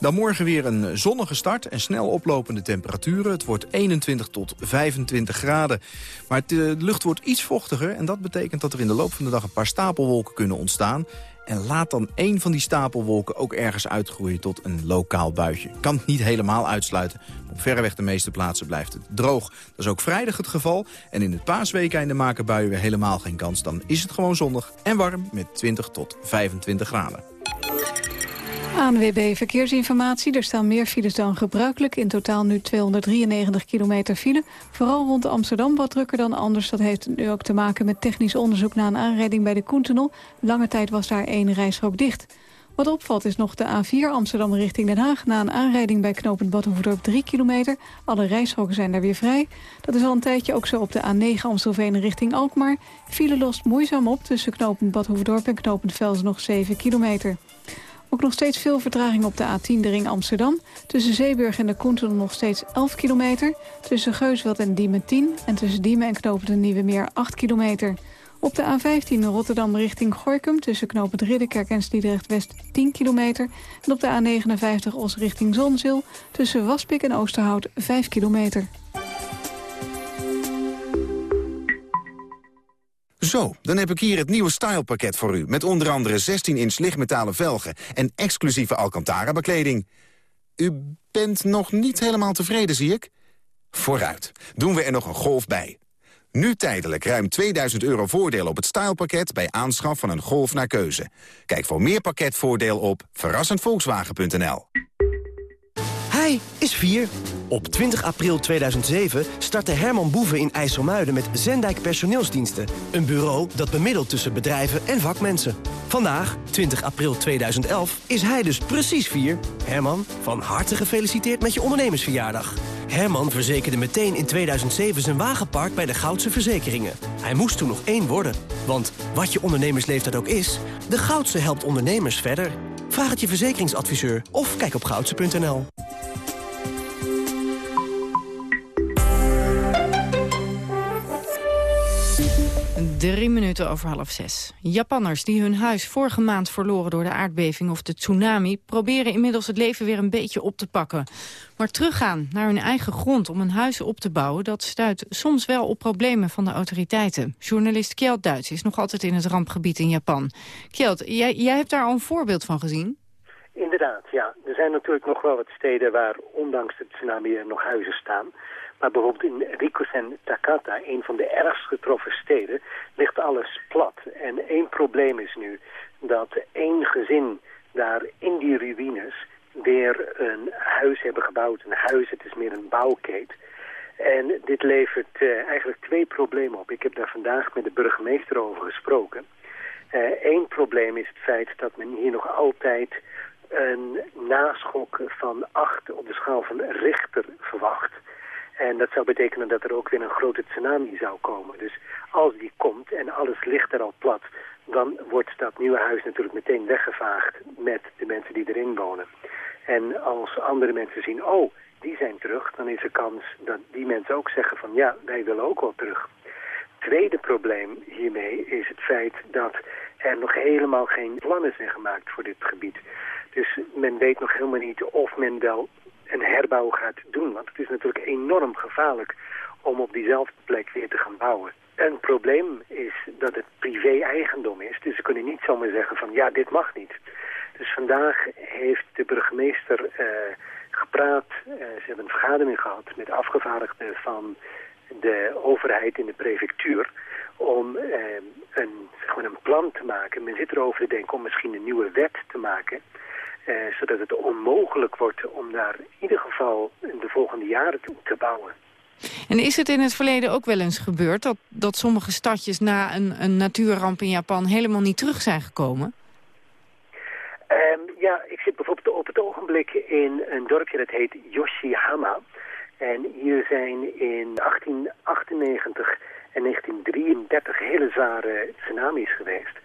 Dan morgen weer een zonnige start en snel oplopende temperaturen. Het wordt 21 tot 25 graden. Maar de lucht wordt iets vochtiger en dat betekent dat er in de loop van de dag een paar stapelwolken kunnen ontstaan. En laat dan één van die stapelwolken ook ergens uitgroeien tot een lokaal buitje. Kan het niet helemaal uitsluiten. Op verreweg de meeste plaatsen blijft het droog. Dat is ook vrijdag het geval. En in het paasweekende maken buien weer helemaal geen kans. Dan is het gewoon zonnig en warm met 20 tot 25 graden. ANWB Verkeersinformatie. Er staan meer files dan gebruikelijk. In totaal nu 293 kilometer file. Vooral rond Amsterdam wat drukker dan anders. Dat heeft nu ook te maken met technisch onderzoek na een aanrijding bij de Koentunnel. Lange tijd was daar één rijstrook dicht. Wat opvalt is nog de A4 Amsterdam richting Den Haag... na een aanrijding bij knooppunt Badhoevedorp 3 kilometer. Alle rijstroken zijn daar weer vrij. Dat is al een tijdje ook zo op de A9 Amstelveen richting Alkmaar. File lost moeizaam op tussen knooppunt Badhoevedorp en knooppunt Velsen nog 7 kilometer. Ook nog steeds veel vertraging op de A10 de ring Amsterdam. Tussen Zeeburg en de Koentel nog steeds 11 kilometer. Tussen Geusveld en Diemen 10. En tussen Diemen en Knopen de Nieuwe Meer 8 kilometer. Op de A15 Rotterdam richting Gorkum tussen knooppunt Ridderkerk en Sliedrecht-West 10 kilometer. En op de A59 Os richting Zonzeel tussen Waspik en Oosterhout 5 kilometer. Zo, dan heb ik hier het nieuwe stylepakket voor u... met onder andere 16-inch lichtmetalen velgen en exclusieve Alcantara-bekleding. U bent nog niet helemaal tevreden, zie ik? Vooruit, doen we er nog een golf bij. Nu tijdelijk ruim 2000 euro voordeel op het stylepakket... bij aanschaf van een Golf naar keuze. Kijk voor meer pakketvoordeel op verrassendvolkswagen.nl. Hij is 4. Op 20 april 2007 startte Herman Boeven in IJsselmuiden met Zendijk Personeelsdiensten. Een bureau dat bemiddelt tussen bedrijven en vakmensen. Vandaag, 20 april 2011, is hij dus precies 4. Herman, van harte gefeliciteerd met je ondernemersverjaardag. Herman verzekerde meteen in 2007 zijn wagenpark bij de Goudse Verzekeringen. Hij moest toen nog één worden. Want wat je ondernemersleeftijd ook is, de Goudse helpt ondernemers verder. Vraag het je verzekeringsadviseur of kijk op goudse.nl. Drie minuten over half zes. Japanners die hun huis vorige maand verloren door de aardbeving of de tsunami... proberen inmiddels het leven weer een beetje op te pakken. Maar teruggaan naar hun eigen grond om een huis op te bouwen... dat stuit soms wel op problemen van de autoriteiten. Journalist Kjeld Duits is nog altijd in het rampgebied in Japan. Kjeld, jij, jij hebt daar al een voorbeeld van gezien? Inderdaad, ja. Er zijn natuurlijk nog wel wat steden waar ondanks de tsunami er nog huizen staan... Maar bijvoorbeeld in Rikusen Takata, een van de ergst getroffen steden, ligt alles plat. En één probleem is nu dat één gezin daar in die ruïnes weer een huis hebben gebouwd. Een huis, het is meer een bouwkeet. En dit levert uh, eigenlijk twee problemen op. Ik heb daar vandaag met de burgemeester over gesproken. Eén uh, probleem is het feit dat men hier nog altijd een naschok van acht op de schaal van Richter verwacht. En dat zou betekenen dat er ook weer een grote tsunami zou komen. Dus als die komt en alles ligt er al plat, dan wordt dat nieuwe huis natuurlijk meteen weggevaagd met de mensen die erin wonen. En als andere mensen zien, oh, die zijn terug, dan is er kans dat die mensen ook zeggen van ja, wij willen ook wel terug. Tweede probleem hiermee is het feit dat er nog helemaal geen plannen zijn gemaakt voor dit gebied. Dus men weet nog helemaal niet of men wel een herbouw gaat doen. Want het is natuurlijk enorm gevaarlijk om op diezelfde plek weer te gaan bouwen. Een probleem is dat het privé-eigendom is. Dus ze kunnen niet zomaar zeggen van ja, dit mag niet. Dus vandaag heeft de burgemeester uh, gepraat. Uh, ze hebben een vergadering gehad met afgevaardigden van de overheid in de prefectuur om uh, een, een plan te maken. Men zit erover te denken om misschien een nieuwe wet te maken... Uh, zodat het onmogelijk wordt om daar in ieder geval in de volgende jaren te, te bouwen. En is het in het verleden ook wel eens gebeurd... dat, dat sommige stadjes na een, een natuurramp in Japan helemaal niet terug zijn gekomen? Um, ja, ik zit bijvoorbeeld op het ogenblik in een dorpje dat heet Yoshihama. En hier zijn in 1898 en 1933 hele zware tsunamis geweest.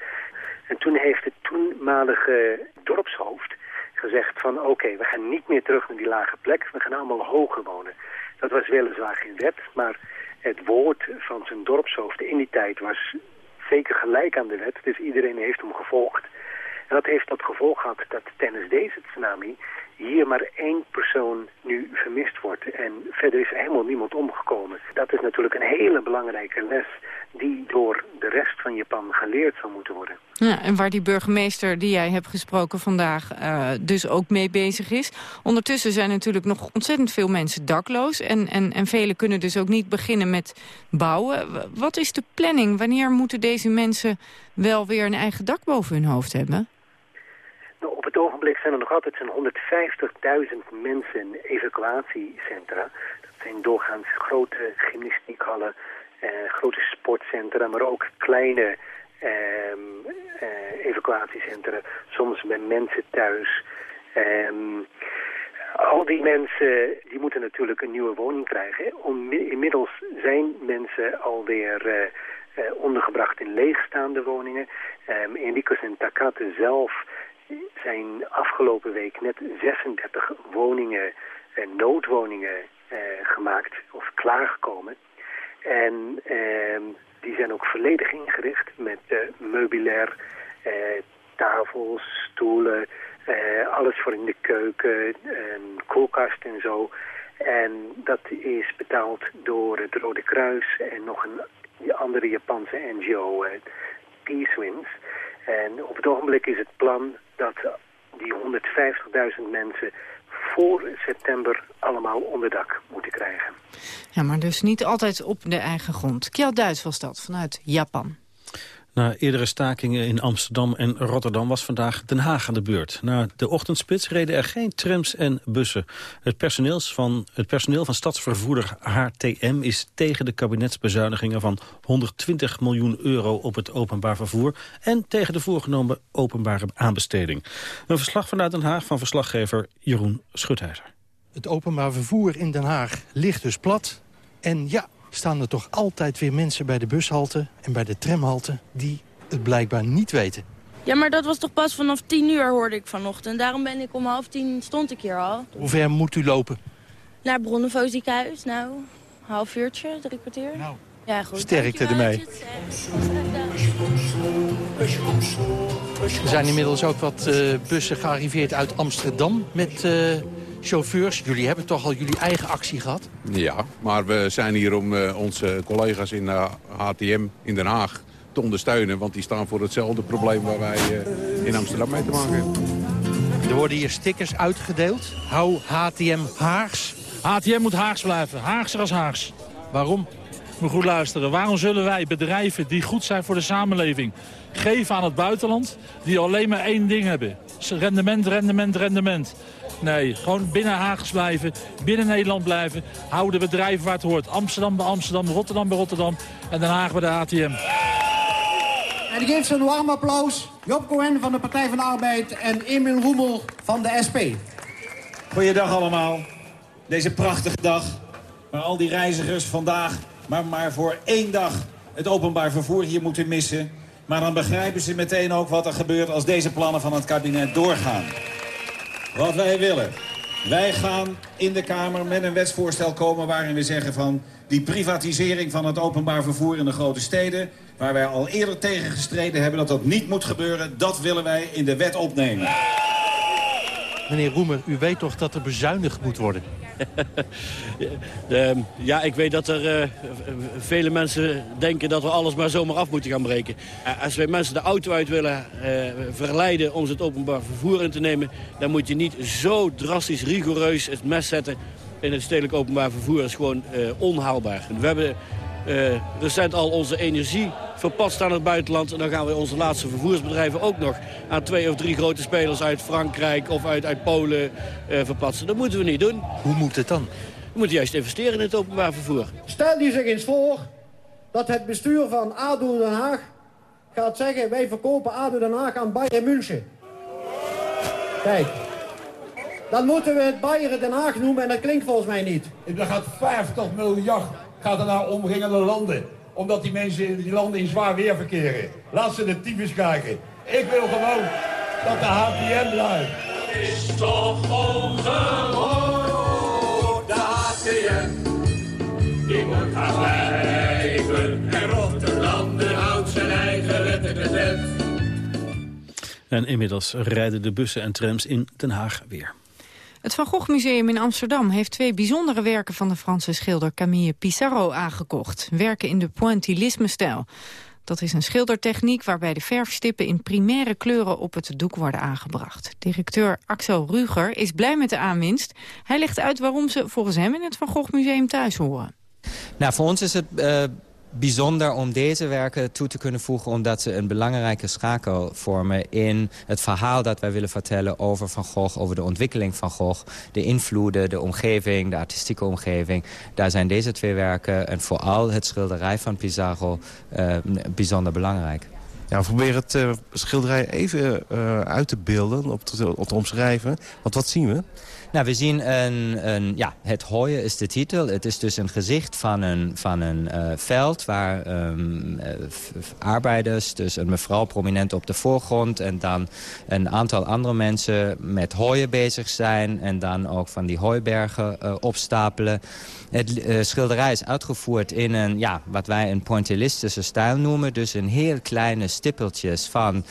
En toen heeft het toenmalige dorpshoofd gezegd van oké, we gaan niet meer terug naar die lage plek, we gaan allemaal hoger wonen. Dat was weliswaar geen wet, maar het woord van zijn dorpshoofd in die tijd was zeker gelijk aan de wet. Dus iedereen heeft hem gevolgd. En dat heeft tot gevolg gehad dat tijdens deze tsunami hier maar één persoon nu vermist wordt. En verder is er helemaal niemand omgekomen. Dat is natuurlijk een hele belangrijke les die door de rest van Japan geleerd zou moeten worden. Ja, en waar die burgemeester die jij hebt gesproken vandaag uh, dus ook mee bezig is. Ondertussen zijn natuurlijk nog ontzettend veel mensen dakloos. En, en, en velen kunnen dus ook niet beginnen met bouwen. Wat is de planning? Wanneer moeten deze mensen wel weer een eigen dak boven hun hoofd hebben? Nou, op het ogenblik zijn er nog altijd zo'n 150.000 mensen in evacuatiecentra. Dat zijn doorgaans grote gymnastiekhallen, eh, grote sportcentra, maar ook kleine ehm, eh, evacuatiecentra. Soms bij mensen thuis. Um, al die mensen die moeten natuurlijk een nieuwe woning krijgen. Inmiddels zijn mensen alweer uh, ondergebracht in leegstaande woningen. Um, in Rikos en Takate zelf zijn afgelopen week net 36 woningen, uh, noodwoningen gemaakt of klaargekomen. En ehm, die zijn ook volledig ingericht met meubilair, tafels, stoelen, uh, alles voor in de keuken, een koelkast en zo. En dat is betaald door het Rode Kruis en nog een andere Japanse NGO, uh, Peacewinds. En op het ogenblik is het plan dat die 150.000 mensen voor september allemaal onderdak moeten krijgen. Ja, maar dus niet altijd op de eigen grond. Kjell Duits was dat, vanuit Japan. Na eerdere stakingen in Amsterdam en Rotterdam was vandaag Den Haag aan de beurt. Na de ochtendspits reden er geen trams en bussen. Het, personeels van, het personeel van stadsvervoerder HTM is tegen de kabinetsbezuinigingen van 120 miljoen euro op het openbaar vervoer en tegen de voorgenomen openbare aanbesteding. Een verslag vanuit Den Haag van verslaggever Jeroen Schutheiser. Het openbaar vervoer in Den Haag ligt dus plat. En ja, staan er toch altijd weer mensen bij de bushalte en bij de tramhalte... die het blijkbaar niet weten. Ja, maar dat was toch pas vanaf tien uur, hoorde ik vanochtend. Daarom ben ik om half tien, stond ik hier al. Hoe ver moet u lopen? Naar Bronnenvo ziekenhuis, nou, half uurtje, drie kwartier. Nou, ja, goed. sterkte ermee. Er zijn inmiddels ook wat uh, bussen gearriveerd uit Amsterdam met... Uh, chauffeurs. Jullie hebben toch al jullie eigen actie gehad? Ja, maar we zijn hier om uh, onze collega's in uh, HTM in Den Haag te ondersteunen. Want die staan voor hetzelfde probleem waar wij uh, in Amsterdam mee te maken hebben. Er worden hier stickers uitgedeeld. Hou HTM Haags. HTM moet Haags blijven. Haagser als Haags. Waarom? Moet goed luisteren. Waarom zullen wij bedrijven die goed zijn voor de samenleving... geven aan het buitenland die alleen maar één ding hebben? Rendement, rendement, rendement. Nee, gewoon binnen Haags blijven, binnen Nederland blijven. Houden de bedrijven waar het hoort. Amsterdam bij Amsterdam, Rotterdam bij Rotterdam en Den Haag bij de ATM. En ik geef ze een warm applaus. Job Cohen van de Partij van de Arbeid en Emil Roemel van de SP. Goeiedag allemaal. Deze prachtige dag. waar al die reizigers vandaag maar, maar voor één dag het openbaar vervoer hier moeten missen. Maar dan begrijpen ze meteen ook wat er gebeurt als deze plannen van het kabinet doorgaan. Wat wij willen. Wij gaan in de Kamer met een wetsvoorstel komen waarin we zeggen van... die privatisering van het openbaar vervoer in de grote steden... waar wij al eerder tegen gestreden hebben dat dat niet moet gebeuren... dat willen wij in de wet opnemen. Meneer Roemer, u weet toch dat er bezuinigd moet worden? De, ja, ik weet dat er uh, vele mensen denken dat we alles maar zomaar af moeten gaan breken. Uh, als wij mensen de auto uit willen uh, verleiden om ze het openbaar vervoer in te nemen... dan moet je niet zo drastisch, rigoureus het mes zetten in het stedelijk openbaar vervoer. Is gewoon onhaalbaar. We hebben recent al onze energie verpast aan het buitenland. En dan gaan we onze laatste vervoersbedrijven ook nog aan twee of drie grote spelers uit Frankrijk of uit, uit Polen uh, verplaatsen. Dat moeten we niet doen. Hoe moet het dan? We moeten juist investeren in het openbaar vervoer. Stel je zich eens voor dat het bestuur van ADO Den Haag gaat zeggen... wij verkopen ADO Den Haag aan Bayern München. Kijk, dan moeten we het Bayern Den Haag noemen en dat klinkt volgens mij niet. Er gaat 50 miljard gaat er naar omringende landen omdat die mensen in die landen in zwaar weer verkeren. Laat ze de tyfus kijken. Ik wil gewoon dat de HTM blijft. Is toch ongehoord, de HTM. Die moet gaan blijven. En Rotterdam houdt zijn eigen wetten. En inmiddels rijden de bussen en trams in Den Haag weer. Het Van Gogh Museum in Amsterdam heeft twee bijzondere werken van de Franse schilder Camille Pissarro aangekocht. Werken in de pointillisme-stijl. Dat is een schildertechniek waarbij de verfstippen in primaire kleuren op het doek worden aangebracht. Directeur Axel Ruger is blij met de aanwinst. Hij legt uit waarom ze volgens hem in het Van Gogh Museum thuis horen. Nou, voor ons is het uh, bijzonder om deze werken toe te kunnen voegen... omdat ze een belangrijke schakel vormen in het verhaal dat wij willen vertellen... over Van Gogh, over de ontwikkeling van Gogh, de invloeden, de omgeving, de artistieke omgeving. Daar zijn deze twee werken en vooral het schilderij van Pizarro uh, bijzonder belangrijk. Ja, we proberen het uh, schilderij even uh, uit te beelden, op te, op te omschrijven. Want wat zien we? Nou, we zien een, een, ja, het hooien is de titel. Het is dus een gezicht van een, van een uh, veld waar um, arbeiders, dus een mevrouw prominent op de voorgrond... en dan een aantal andere mensen met hooien bezig zijn... en dan ook van die hooibergen uh, opstapelen. Het schilderij is uitgevoerd in een, ja, wat wij een pointillistische stijl noemen. Dus een heel kleine stippeltjes van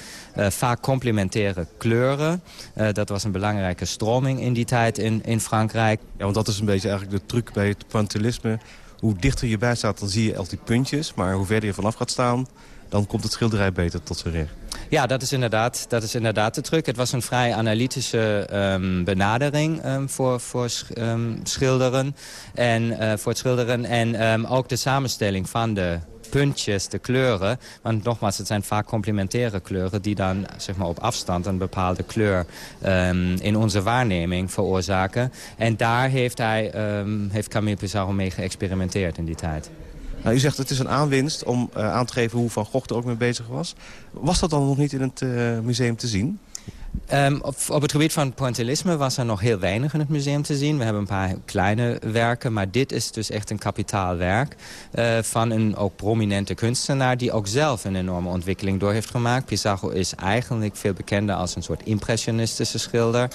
vaak complementaire kleuren. Uh, dat was een belangrijke stroming in die tijd in, in Frankrijk. Ja, want dat is een beetje eigenlijk de truc bij het pointillisme. Hoe dichter je bij staat, dan zie je al die puntjes. Maar hoe verder je vanaf gaat staan, dan komt het schilderij beter tot zijn recht. Ja, dat is inderdaad, dat is inderdaad de truc. Het was een vrij analytische um, benadering um, voor, voor um, schilderen en, uh, voor het schilderen. En ook de samenstelling van de puntjes, de kleuren. Want nogmaals, het zijn vaak complementaire kleuren... die dan zeg maar, op afstand een bepaalde kleur um, in onze waarneming veroorzaken. En daar heeft, hij, um, heeft Camille Pissarro mee geëxperimenteerd in die tijd. Nou, u zegt het is een aanwinst om uh, aan te geven hoe Van Gogh er ook mee bezig was. Was dat dan nog niet in het uh, museum te zien? Um, op, het gebied van pointillisme was er nog heel weinig in het museum te zien. We hebben een paar kleine werken, maar dit is dus echt een kapitaalwerk... Uh, van een ook prominente kunstenaar die ook zelf een enorme ontwikkeling door heeft gemaakt. Pissarro is eigenlijk veel bekender als een soort impressionistische schilder.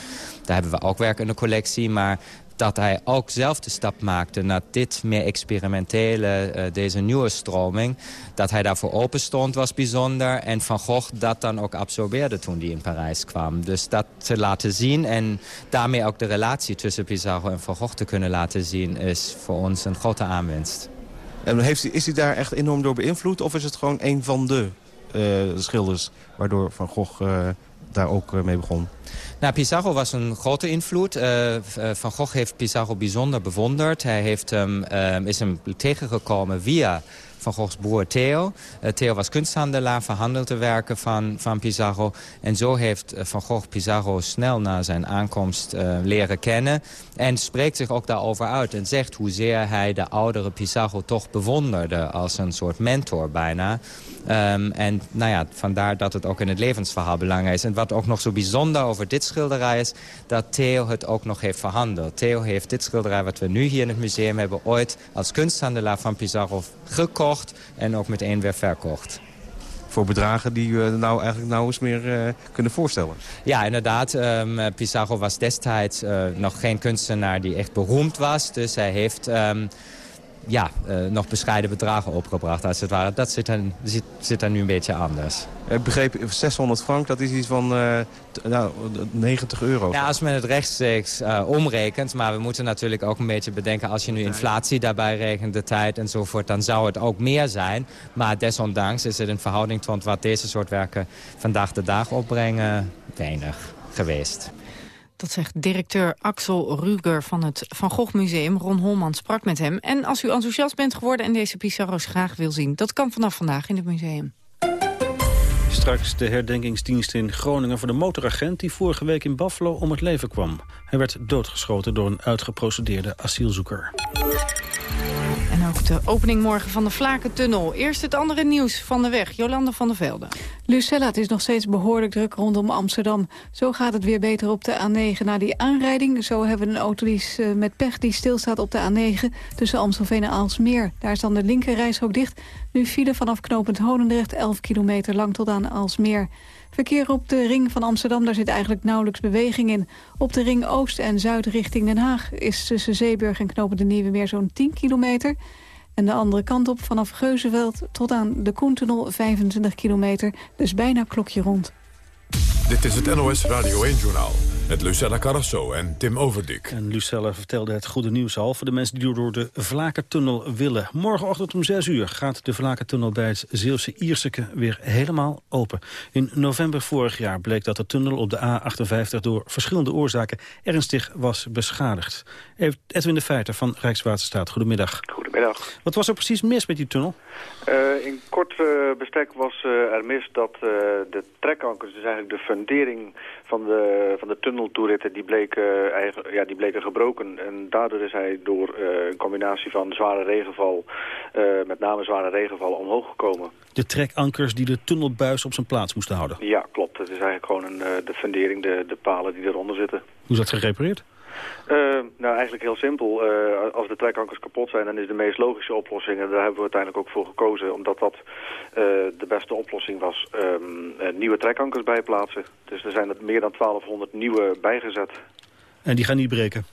Daar hebben we ook werk in de collectie, maar dat hij ook zelf de stap maakte naar dit meer experimentele, uh, deze nieuwe stroming. Dat hij daarvoor open stond was bijzonder. En Van Gogh dat dan ook absorbeerde toen hij in Parijs kwam. Dus dat te laten zien en daarmee ook de relatie tussen Pissarro en Van Gogh te kunnen laten zien... is voor ons een grote aanwinst. En heeft, is hij daar echt enorm door beïnvloed? Of is het gewoon een van de uh, schilders waardoor Van Gogh uh, daar ook mee begon? Nou, Pissarro was een grote invloed. Uh, Van Gogh heeft Pissarro bijzonder bewonderd. Hij heeft uh, is hem tegengekomen via Van Goghs broer Theo. Theo was kunsthandelaar, verhandelde de werken van, van Pizarro. En zo heeft Van Gogh Pizarro snel na zijn aankomst leren kennen. En spreekt zich ook daarover uit en zegt hoezeer hij de oudere Pizarro toch bewonderde als een soort mentor bijna. Um, en nou ja, vandaar dat het ook in het levensverhaal belangrijk is. En wat ook nog zo bijzonder over dit schilderij is... dat Theo het ook nog heeft verhandeld. Theo heeft dit schilderij wat we nu hier in het museum hebben... ooit als kunsthandelaar van Pizarro gekocht en ook meteen weer verkocht voor bedragen die we nou eigenlijk nauwelijks meer uh, kunnen voorstellen. Ja, inderdaad. Um, Pizarro was destijds uh, nog geen kunstenaar die echt beroemd was. Dus hij heeft um, ja, uh, nog bescheiden bedragen opgebracht, als het ware. Dat zit er, zit, zit er nu een beetje anders. Ik begreep 600 frank, dat is iets van uh, nou, 90 euro. Ja, als men het rechtstreeks uh, omrekent. Maar we moeten natuurlijk ook een beetje bedenken... als je nu inflatie daarbij rekent, de tijd enzovoort... dan zou het ook meer zijn. Maar desondanks is het in verhouding tot wat deze soort werken... vandaag de dag opbrengen, weinig geweest. Dat zegt directeur Axel Ruger van het Van Gogh Museum. Ron Holman sprak met hem. En als u enthousiast bent geworden en deze Pizarro's graag wil zien... dat kan vanaf vandaag in het museum. Straks de herdenkingsdienst in Groningen voor de motoragent... die vorige week in Buffalo om het leven kwam. Hij werd doodgeschoten door een uitgeprocedeerde asielzoeker. De opening morgen van de Vlakentunnel. Eerst het andere nieuws van de weg. Jolanda van der Velde. Lucella, het is nog steeds behoorlijk druk rondom Amsterdam. Zo gaat het weer beter op de A9 na die aanrijding. Zo hebben we een auto die uh, met pech die stilstaat op de A9... tussen Amstelveen en Aalsmeer. Daar is dan de linker ook dicht. Nu file vanaf knooppunt Honendrecht 11 kilometer lang tot aan Aalsmeer. Verkeer op de ring van Amsterdam, daar zit eigenlijk nauwelijks beweging in. Op de ring Oost en Zuid richting Den Haag is tussen Zeeburg en Knopen de Nieuwe Meer zo'n 10 kilometer. En de andere kant op vanaf Geuzenveld tot aan de Koentunnel 25 kilometer, dus bijna klokje rond. Dit is het NOS Radio 1-journaal met Lucella Carrasso en Tim Overdik. En Lucella vertelde het goede nieuws al voor de mensen die door de Vlakentunnel willen. Morgenochtend om 6 uur gaat de Vlakentunnel bij het Zeelse Ierseke weer helemaal open. In november vorig jaar bleek dat de tunnel op de A58 door verschillende oorzaken ernstig was beschadigd. Edwin de Feiter van Rijkswaterstaat, goedemiddag. Goedemiddag. Wat was er precies mis met die tunnel? Uh, in kort uh, bestek was uh, er mis dat de trekankers, dus eigenlijk de fundering van de, van de tunneltoeritten, die bleken, eigen, ja, die bleken gebroken. En daardoor is hij door een combinatie van zware regenval, met name zware regenval, omhoog gekomen. De trekankers die de tunnelbuis op zijn plaats moesten houden? Ja, klopt. Het is eigenlijk gewoon een, de fundering, de, de palen die eronder zitten. Hoe is dat gerepareerd? Uh, nou, eigenlijk heel simpel. Uh, als de trekankers kapot zijn, dan is de meest logische oplossing... en daar hebben we uiteindelijk ook voor gekozen... omdat dat uh, de beste oplossing was, um, nieuwe trekankers bijplaatsen. Dus er zijn er meer dan 1200 nieuwe bijgezet. En die gaan niet breken?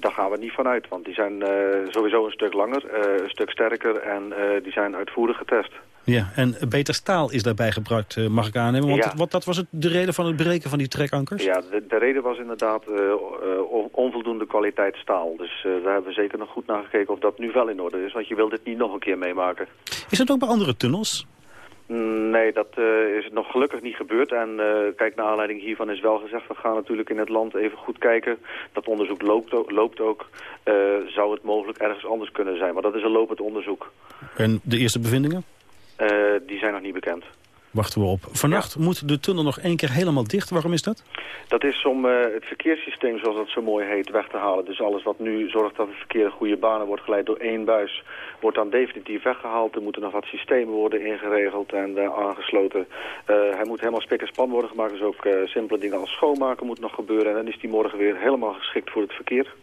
Daar gaan we niet van uit, want die zijn sowieso een stuk langer, een stuk sterker... en die zijn uitvoerig getest. Ja, en beter staal is daarbij gebruikt, mag ik aannemen. Want ja. wat, dat was het, de reden van het breken van die trekankers? Ja, de, de reden was inderdaad onvoldoende kwaliteit staal. Dus daar hebben we zeker nog goed naar gekeken of dat nu wel in orde is. Want je wilt dit niet nog een keer meemaken. Is dat ook bij andere tunnels? Nee, dat uh, is nog gelukkig niet gebeurd. En uh, kijk, naar aanleiding hiervan is wel gezegd... we gaan natuurlijk in het land even goed kijken. Dat onderzoek loopt ook. Loopt ook. Uh, zou het mogelijk ergens anders kunnen zijn? Maar dat is een lopend onderzoek. En de eerste bevindingen? Die zijn nog niet bekend. Wachten we op. Vannacht ja. moet de tunnel nog één keer helemaal dicht. Waarom is dat? Dat is om uh, het verkeerssysteem, zoals dat zo mooi heet, weg te halen. Dus alles wat nu zorgt dat het verkeer goede banen wordt geleid door één buis... wordt dan definitief weggehaald. Er moeten nog wat systemen worden ingeregeld en uh, aangesloten. Uh, hij moet helemaal spik en span worden gemaakt. Dus ook simpele dingen als schoonmaken moet nog gebeuren. En dan is die morgen weer helemaal geschikt voor het verkeer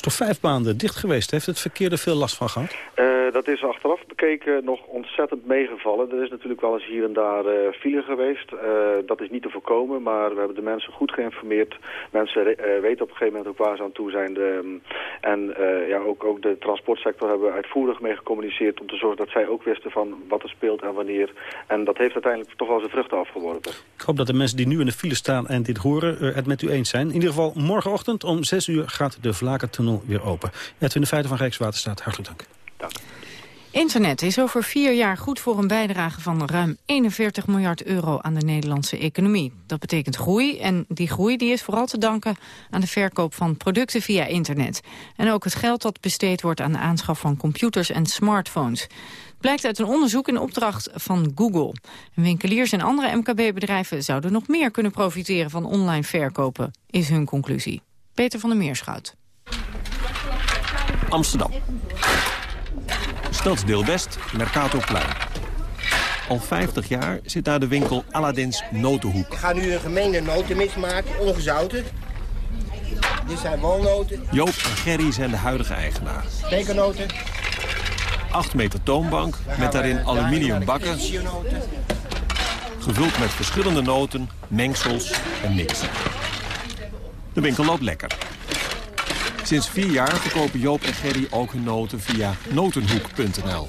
is toch vijf maanden dicht geweest. Heeft het verkeer er veel last van gehad? Uh, dat is achteraf bekeken nog ontzettend meegevallen. Er is natuurlijk wel eens hier en daar uh, file geweest. Uh, dat is niet te voorkomen, maar we hebben de mensen goed geïnformeerd. Mensen weten op een gegeven moment ook waar ze aan toe zijn. De, um, en ja, ook, ook de transportsector hebben we uitvoerig mee gecommuniceerd... om te zorgen dat zij ook wisten van wat er speelt en wanneer. En dat heeft uiteindelijk toch wel zijn vruchten afgeworpen. Ik hoop dat de mensen die nu in de file staan en dit horen... het met u eens zijn. In ieder geval morgenochtend om 6 uur gaat de Vlakentunnel weer open. Edwin de Feiten van Rijkswaterstaat, hartelijk dank. Dank. Internet is over vier jaar goed voor een bijdrage van ruim 41 miljard euro aan de Nederlandse economie. Dat betekent groei en die groei die is vooral te danken aan de verkoop van producten via internet. En ook het geld dat besteed wordt aan de aanschaf van computers en smartphones. Blijkt uit een onderzoek in opdracht van Google. Winkeliers en andere MKB-bedrijven zouden nog meer kunnen profiteren van online verkopen, is hun conclusie. Peter van der Meerschout. Amsterdam. Stadsdeel West, Mercatorplein. Al 50 jaar zit daar de winkel Aladdin's Notenhoek. Ik ga nu een gemengde notenmix maken, ongezouten. Dit zijn walnoten. Joop en Gerry zijn de huidige eigenaar. Pepernoten. 8 meter toonbank met daarin aluminium bakken. Gevuld met verschillende noten, mengsels en mixen. De winkel loopt lekker. Sinds vier jaar verkopen Joop en Gerry ook hun noten via notenhoek.nl.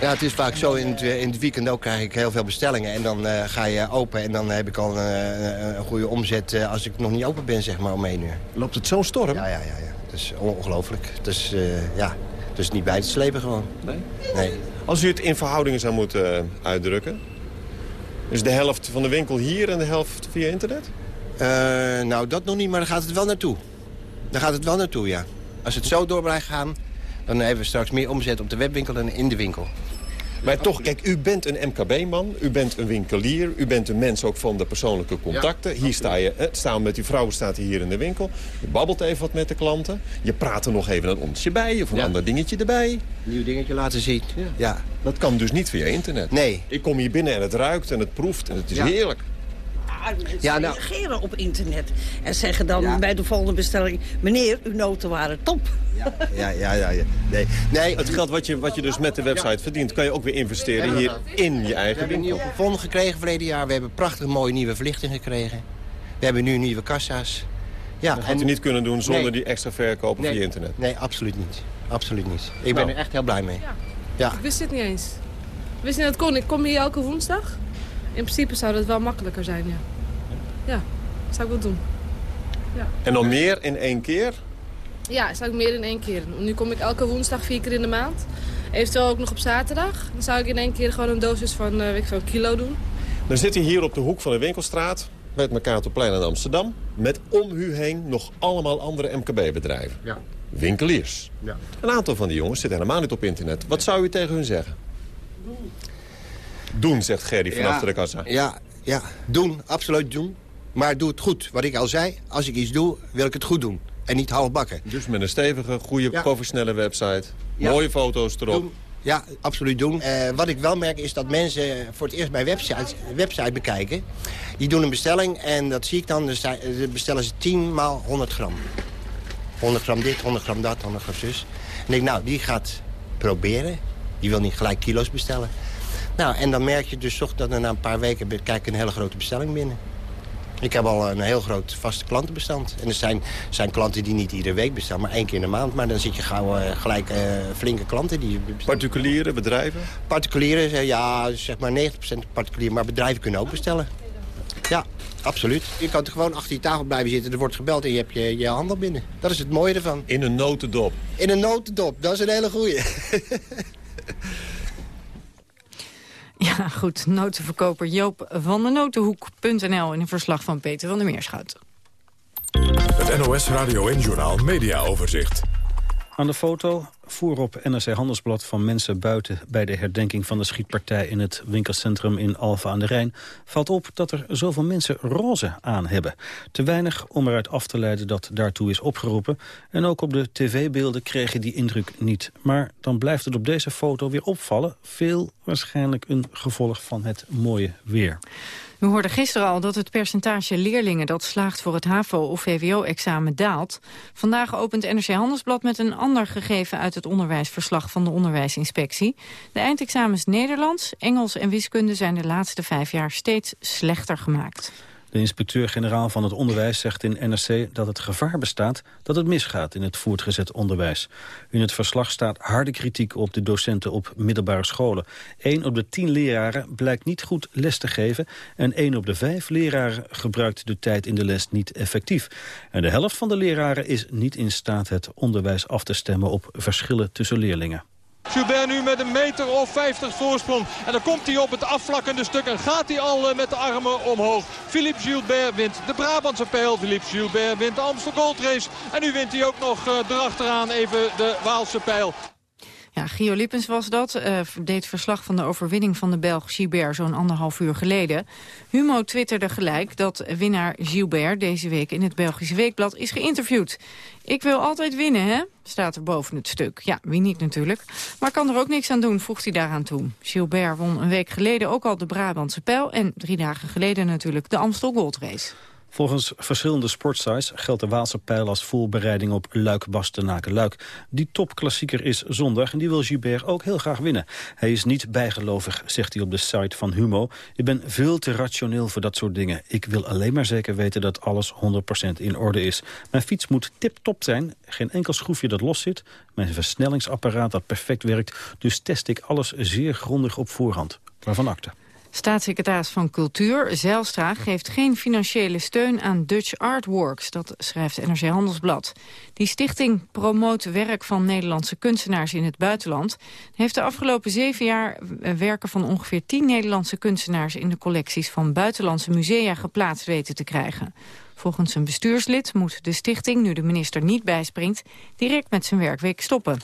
Ja, het is vaak zo, in het, in het weekend ook krijg ik heel veel bestellingen. En dan eh, ga je open en dan heb ik al een, een goede omzet eh, als ik nog niet open ben, zeg maar, om één uur. Loopt het zo storm? Ja, ja, ja. ja. Het is ongelooflijk. Het is, eh, ja, is niet bij te slepen gewoon. Nee? Nee. Als u het in verhoudingen zou moeten uitdrukken... is de helft van de winkel hier en de helft via internet? nou, dat nog niet, maar daar gaat het wel naartoe. Daar gaat het wel naartoe, ja. Als het zo door blijft gaan, dan hebben we straks meer omzet op de webwinkel dan in de winkel. Maar toch, kijk, u bent een MKB-man, u bent een winkelier... u bent een mens ook van de persoonlijke contacten. hier sta je, eh, samen met uw vrouw staat hier in de winkel. Je babbelt even wat met de klanten. Je praat er nog even een onsje bij of een ander dingetje erbij. Nieuw dingetje laten zien, ja. Dat kan dus niet via internet. Nee. Ik kom hier binnen en het ruikt en het proeft en het is heerlijk. Ze Ja, nou- reageren op internet. En zeggen dan bij de volgende bestelling... meneer, uw noten waren top. Ja, ja, ja. ja. Nee, nee. Het geld wat je, wat je dus met de website verdient... kan je ook weer investeren hier in je eigen We hebben een winkel. nieuw gekregen verleden jaar. We hebben prachtig mooie nieuwe verlichting gekregen. We hebben nu nieuwe kassa's. Ja, Dat had u niet kunnen doen zonder Nee. die extra verkopen Nee. via internet. Nee, absoluut niet. Absoluut niet. Ik ben Nou. er echt heel blij mee. Ja. Ik wist dit niet eens. Ik wist niet dat het kon. Ik kom hier elke woensdag. In principe zou dat wel makkelijker zijn, ja. Ja, zou ik wel doen. Ja, En dan meer in één keer? ja zou ik meer in één keer doen. Nu kom ik elke woensdag vier keer in de maand. Eventueel ook nog op zaterdag. Dan zou ik in één keer gewoon een dosis van eh, weet ik veel, een kilo doen. Dan zit hij hier op de hoek van de winkelstraat... bij het Mercatorplein in Amsterdam... met om u heen nog allemaal andere MKB-bedrijven. Ja. Winkeliers. Ja. Een aantal van die jongens zitten helemaal niet op internet. Wat zou u tegen hun zeggen? Doen, zegt Gerry van Ja. achter de kassa. Ja, ja, doen, absoluut doen. Maar doe het goed. Wat ik al zei, als ik iets doe, wil ik het goed doen. En niet halfbakken. Dus met een stevige, goede, Ja. professionele website. Ja. Mooie foto's erop. Doen. Ja, absoluut doen. Eh, wat ik wel merk is dat mensen voor het eerst mijn website, website bekijken. Die doen een bestelling en dat zie ik dan. Dus bestellen ze 10 maal 100 gram. 100 gram dit, 100 gram dat, 100 gram zus. En ik denk, nou, die gaat proberen. Die wil niet gelijk kilo's bestellen. Nou, en dan merk je dus toch dat er na een paar weken ik een hele grote bestelling binnen. Ik heb al een heel groot vaste klantenbestand. En er zijn, zijn klanten die niet iedere week bestellen, maar één keer in de maand. Maar dan zit je gauw eh, gelijk eh, flinke klanten. Die Particulieren, bedrijven? Particulieren, eh, ja, zeg maar 90% particulier. Maar bedrijven kunnen ook bestellen. Ja, absoluut. Je kan er gewoon achter je tafel blijven zitten. Er wordt gebeld en je hebt je, je handel binnen. Dat is het mooie ervan. In een notendop. In een notendop, dat is een hele goeie. Ja, goed. Notenverkoper Joop van de Notenhoek.nl in een verslag van Peter van der Meerschout. Het NOS Radio en Journaal Media Overzicht. Aan de foto voorop NRC Handelsblad van mensen buiten... bij de herdenking van de schietpartij in het winkelcentrum in Alfa aan de Rijn... valt op dat er zoveel mensen roze aan hebben. Te weinig om eruit af te leiden dat daartoe is opgeroepen. En ook op de tv-beelden kreeg je die indruk niet. Maar dan blijft het op deze foto weer opvallen. Veel waarschijnlijk een gevolg van het mooie weer. We hoorden gisteren al dat het percentage leerlingen dat slaagt voor het HAVO- of VWO-examen daalt. Vandaag opent NRC Handelsblad met een ander gegeven uit het onderwijsverslag van de onderwijsinspectie. De eindexamens Nederlands, Engels en wiskunde zijn de laatste vijf jaar steeds slechter gemaakt. De inspecteur-generaal van het onderwijs zegt in NRC dat het gevaar bestaat dat het misgaat in het voortgezet onderwijs. In het verslag staat harde kritiek op de docenten op middelbare scholen. Eén op de tien leraren blijkt niet goed les te geven en één op de vijf leraren gebruikt de tijd in de les niet effectief. En de helft van de leraren is niet in staat het onderwijs af te stemmen op verschillen tussen leerlingen. Joubert nu met een meter of 50 voorsprong. En dan komt hij op het afvlakkende stuk en gaat hij al eh, met de armen omhoog. Philippe Gilbert wint de Brabantse pijl. Philippe Gilbert wint de Amstel Gold Race. En nu wint hij ook nog eh, erachteraan even de Waalse pijl. Ja, Gio Lippens was dat. Uh, deed verslag van de overwinning van de Belg Gilbert zo'n anderhalf uur geleden. Humo twitterde gelijk dat winnaar Gilbert deze week in het Belgische Weekblad is geïnterviewd. Ik wil altijd winnen, hè? Staat er boven het stuk. Ja, wie niet natuurlijk. Maar kan er ook niks aan doen, voegt hij daaraan toe. Gilbert won een week geleden ook al de Brabantse pijl... en drie dagen geleden natuurlijk de Amstel Gold Race. Volgens verschillende sportsites geldt de Waalse pijl als voorbereiding op Luik-Bastenaken-Luik. Die topklassieker is zondag en die wil Gilbert ook heel graag winnen. Hij is niet bijgelovig, zegt hij op de site van Humo. Ik ben veel te rationeel voor dat soort dingen. Ik wil alleen maar zeker weten dat alles 100% in orde is. Mijn fiets moet tip-top zijn, geen enkel schroefje dat los zit. Mijn versnellingsapparaat dat perfect werkt. Dus test ik alles zeer grondig op voorhand. Waarvan akte. Staatssecretaris van Cultuur, Zijlstra, geeft geen financiële steun aan Dutch Artworks. Dat schrijft NRC Handelsblad. Die stichting promoot werk van Nederlandse kunstenaars in het buitenland. Heeft de afgelopen zeven jaar werken van ongeveer tien Nederlandse kunstenaars... in de collecties van buitenlandse musea geplaatst weten te krijgen. Volgens een bestuurslid moet de stichting, nu de minister niet bijspringt... direct met zijn werkweek stoppen.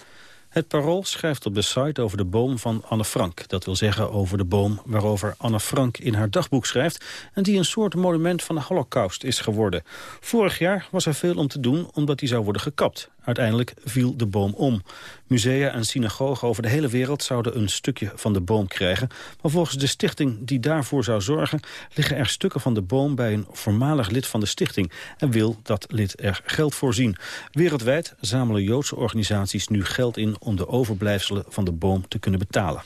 Het Parool schrijft op de site over de boom van Anne Frank. Dat wil zeggen over de boom waarover Anne Frank in haar dagboek schrijft... en die een soort monument van de holocaust is geworden. Vorig jaar was er veel om te doen omdat die zou worden gekapt. Uiteindelijk viel de boom om. Musea en synagogen over de hele wereld zouden een stukje van de boom krijgen. Maar volgens de stichting die daarvoor zou zorgen... liggen er stukken van de boom bij een voormalig lid van de stichting... en wil dat lid er geld voor zien. Wereldwijd zamelen Joodse organisaties nu geld in... om de overblijfselen van de boom te kunnen betalen.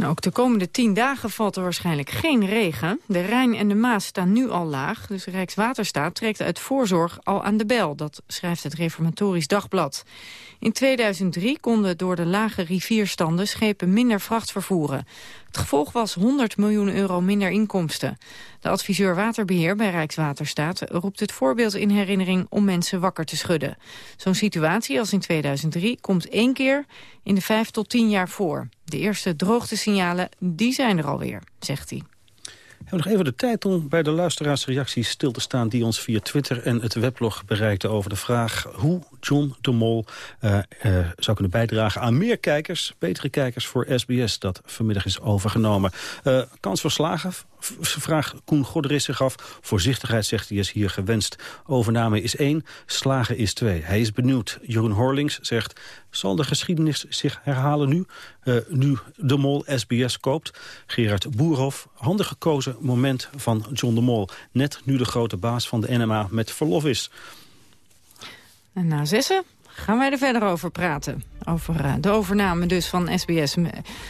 Nou, ook de komende tien dagen valt er waarschijnlijk geen regen. De Rijn en de Maas staan nu al laag, dus Rijkswaterstaat trekt uit voorzorg al aan de bel. Dat schrijft het Reformatorisch Dagblad. In 2003 konden door de lage rivierstanden schepen minder vracht vervoeren. Het gevolg was 100 miljoen euro minder inkomsten. De adviseur waterbeheer bij Rijkswaterstaat roept het voorbeeld in herinnering om mensen wakker te schudden. Zo'n situatie als in 2003 komt één keer in de vijf tot tien jaar voor. De eerste droogtesignalen die zijn er alweer, zegt hij. We hebben nog even de tijd om bij de luisteraarsreacties stil te staan... die ons via Twitter en het weblog bereikten over de vraag... hoe John de Mol uh, uh, zou kunnen bijdragen aan meer kijkers... betere kijkers voor SBS, dat vanmiddag is overgenomen. Uh, kans voor slagen vraag Koen Godderis zich af. Voorzichtigheid, zegt hij, is hier gewenst. Overname is één, slagen is twee. Hij is benieuwd. Jeroen Horlings zegt... zal de geschiedenis zich herhalen nu? Uh, nu de Mol SBS koopt. Gerard Boerhof, handig gekozen moment van John de Mol. Net nu de grote baas van de NMA met verlof is. En na zessen gaan wij er verder over praten. Over uh, de overname dus van SBS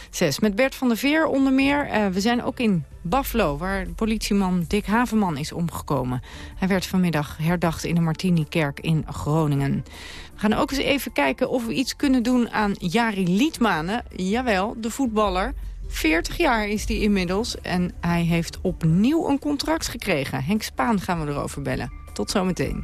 6. Met Bert van der Veer onder meer. Uh, we zijn ook in Buffalo, waar politieman Dick Havenman is omgekomen. Hij werd vanmiddag herdacht in de Martini-kerk in Groningen. We gaan ook eens even kijken of we iets kunnen doen aan Jari Liedmanen. Jawel, de voetballer. 40 jaar is hij inmiddels en hij heeft opnieuw een contract gekregen. Henk Spaan gaan we erover bellen. Tot zometeen.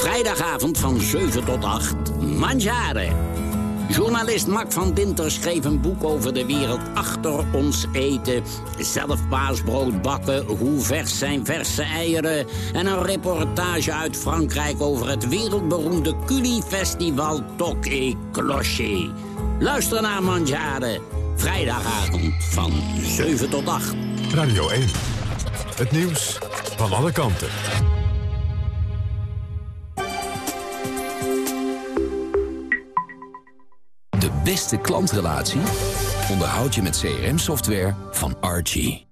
Vrijdagavond van 7 tot 8, Mangiare. Journalist Mark van Dinter schreef een boek over de wereld achter ons eten. Zelf paasbrood bakken, hoe vers zijn verse eieren... en een reportage uit Frankrijk over het wereldberoemde Culi-festival Toque Clocher. Luister naar Mangiare, vrijdagavond van 7 tot 8. Radio 1, het nieuws van alle kanten. Beste klantrelatie onderhoud je met CRM-software van Archie.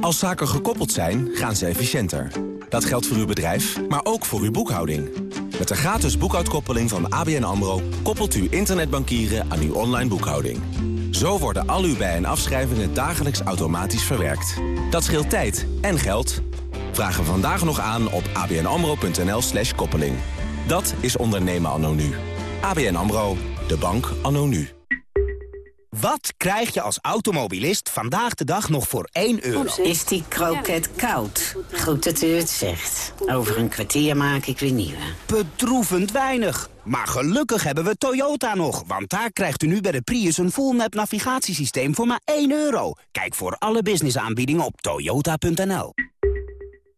Als zaken gekoppeld zijn, gaan ze efficiënter. Dat geldt voor uw bedrijf, maar ook voor uw boekhouding. Met de gratis boekhoudkoppeling van ABN AMRO... koppelt u internetbankieren aan uw online boekhouding. Zo worden al uw bij- en afschrijvingen dagelijks automatisch verwerkt. Dat scheelt tijd en geld. Vragen we vandaag nog aan op abnamro.nl slash koppeling. Dat is ondernemen anno nu. ABN AMRO, de bank anno nu. Wat krijg je als automobilist vandaag de dag nog voor 1 euro? Is die kroket koud? Goed dat u het zegt. Over een kwartier maak ik weer nieuwe. Bedroevend weinig. Maar gelukkig hebben we Toyota nog. Want daar krijgt u nu bij de Prius een full-map navigatiesysteem voor maar 1 euro. Kijk voor alle businessaanbiedingen op toyota.nl.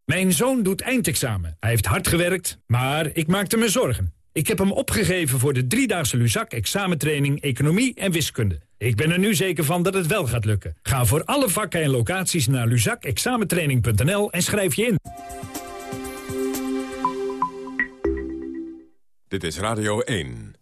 Mijn zoon doet eindexamen. Hij heeft hard gewerkt, maar ik maakte me zorgen. Ik heb hem opgegeven voor de driedaagse Luzak examentraining Economie en Wiskunde. Ik ben er nu zeker van dat het wel gaat lukken. Ga voor alle vakken en locaties naar luzakexamentraining.nl en schrijf je in. Dit is Radio 1.